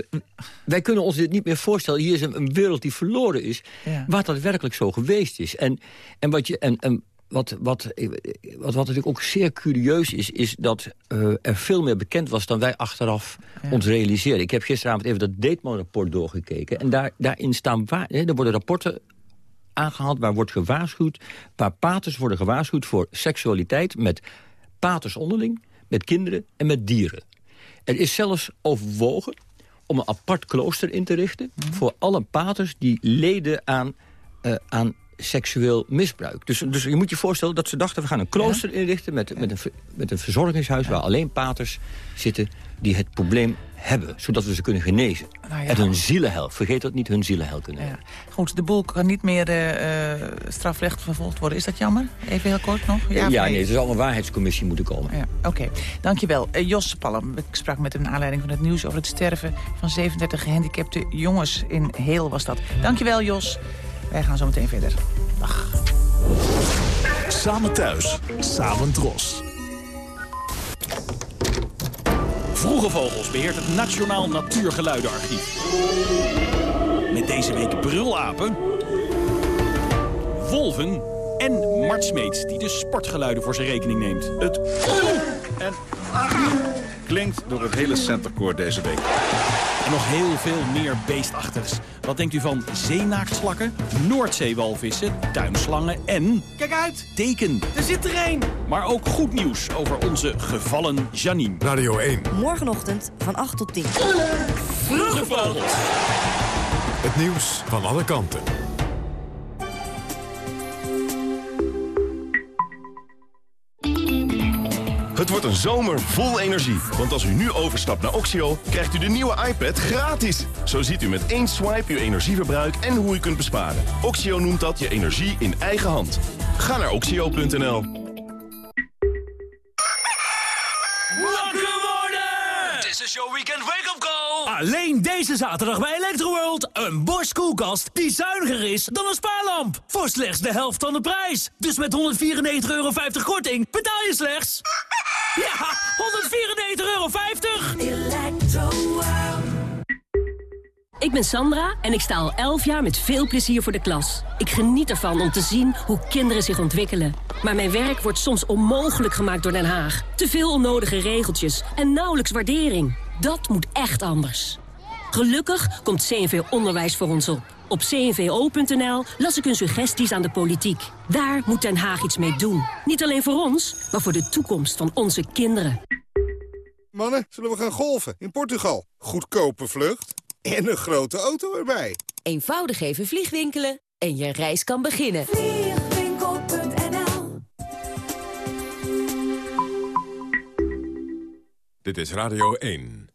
Wij kunnen ons dit niet meer voorstellen. Hier is een, een wereld die verloren is. Ja. Waar dat werkelijk zo geweest is. En, en, wat je, en, en wat, wat, wat, wat natuurlijk ook zeer curieus is... is dat uh, er veel meer bekend was dan wij achteraf ja. ons realiseren. Ik heb gisteravond even dat Deetman-rapport doorgekeken. En daar, daarin staan... Waar, hè, er worden rapporten aangehaald waar wordt gewaarschuwd... waar paters worden gewaarschuwd voor seksualiteit... met paters onderling, met kinderen en met dieren. Er is zelfs overwogen om een apart klooster in te richten... Mm. voor alle paters die leden aan, uh, aan seksueel misbruik. Dus, dus je moet je voorstellen dat ze dachten... we gaan een klooster inrichten met, met, een, met een verzorgingshuis... Waar alleen paters zitten die het probleem hebben. Zodat we ze kunnen genezen. Nou ja. En hun zielenhel, vergeet dat niet, hun zielenhel kunnen hebben. Goed, de boel kan niet meer uh, strafrecht vervolgd worden. Is dat jammer? Even heel kort nog. Ja, ja nee, er zal een waarheidscommissie moeten komen. Ja, Oké, okay. dankjewel. Uh, Jos Palm, ik sprak met een aanleiding van het nieuws... over het sterven van 37 gehandicapte jongens in Heel was dat. Dankjewel, Jos. Wij gaan zo meteen verder. Dag. Samen thuis, samen dros. Vroege Vogels beheert het Nationaal Natuurgeluidenarchief. Met deze week brulapen, wolven en Mart Smeets... die de sportgeluiden voor zijn rekening neemt. Het en klinkt door het hele centerkoor deze week. En nog heel veel meer beestachtigs. Wat denkt u van zeenaaktslakken, Noordzeewalvissen, tuinslangen en... Kijk uit, teken, er zit er één! Maar ook goed nieuws over onze gevallen Janine. Radio 1. Morgenochtend van 8 tot 10. Vroege vogels! Het nieuws van alle kanten. Het wordt een zomer vol energie. Want als u nu overstapt naar Oxio, krijgt u de nieuwe iPad gratis. Zo ziet u met één swipe uw energieverbruik en hoe u kunt besparen. Oxio noemt dat je energie in eigen hand. Ga naar oxio.nl. Wakker worden! Dit is jouw weekend wake-up call! Alleen deze zaterdag bij Electroworld. Een Bosch koelkast die zuiniger is dan een spaarlamp. Voor slechts de helft van de prijs. Dus met 194,50 euro korting betaal je slechts... Ja, 194,50 euro! Ik ben Sandra en ik sta al 11 jaar met veel plezier voor de klas. Ik geniet ervan om te zien hoe kinderen zich ontwikkelen. Maar mijn werk wordt soms onmogelijk gemaakt door Den Haag. Te veel onnodige regeltjes en nauwelijks waardering. Dat moet echt anders. Gelukkig komt CNV Onderwijs voor ons op. Op cnvo.nl las ik hun suggesties aan de politiek. Daar moet Den Haag iets mee doen. Niet alleen voor ons, maar voor de toekomst van onze kinderen. Mannen, zullen we gaan golfen in Portugal? Goedkope vlucht en een grote auto erbij. Eenvoudig even vliegwinkelen en je reis kan beginnen. Vliegwinkel.nl Dit is Radio 1.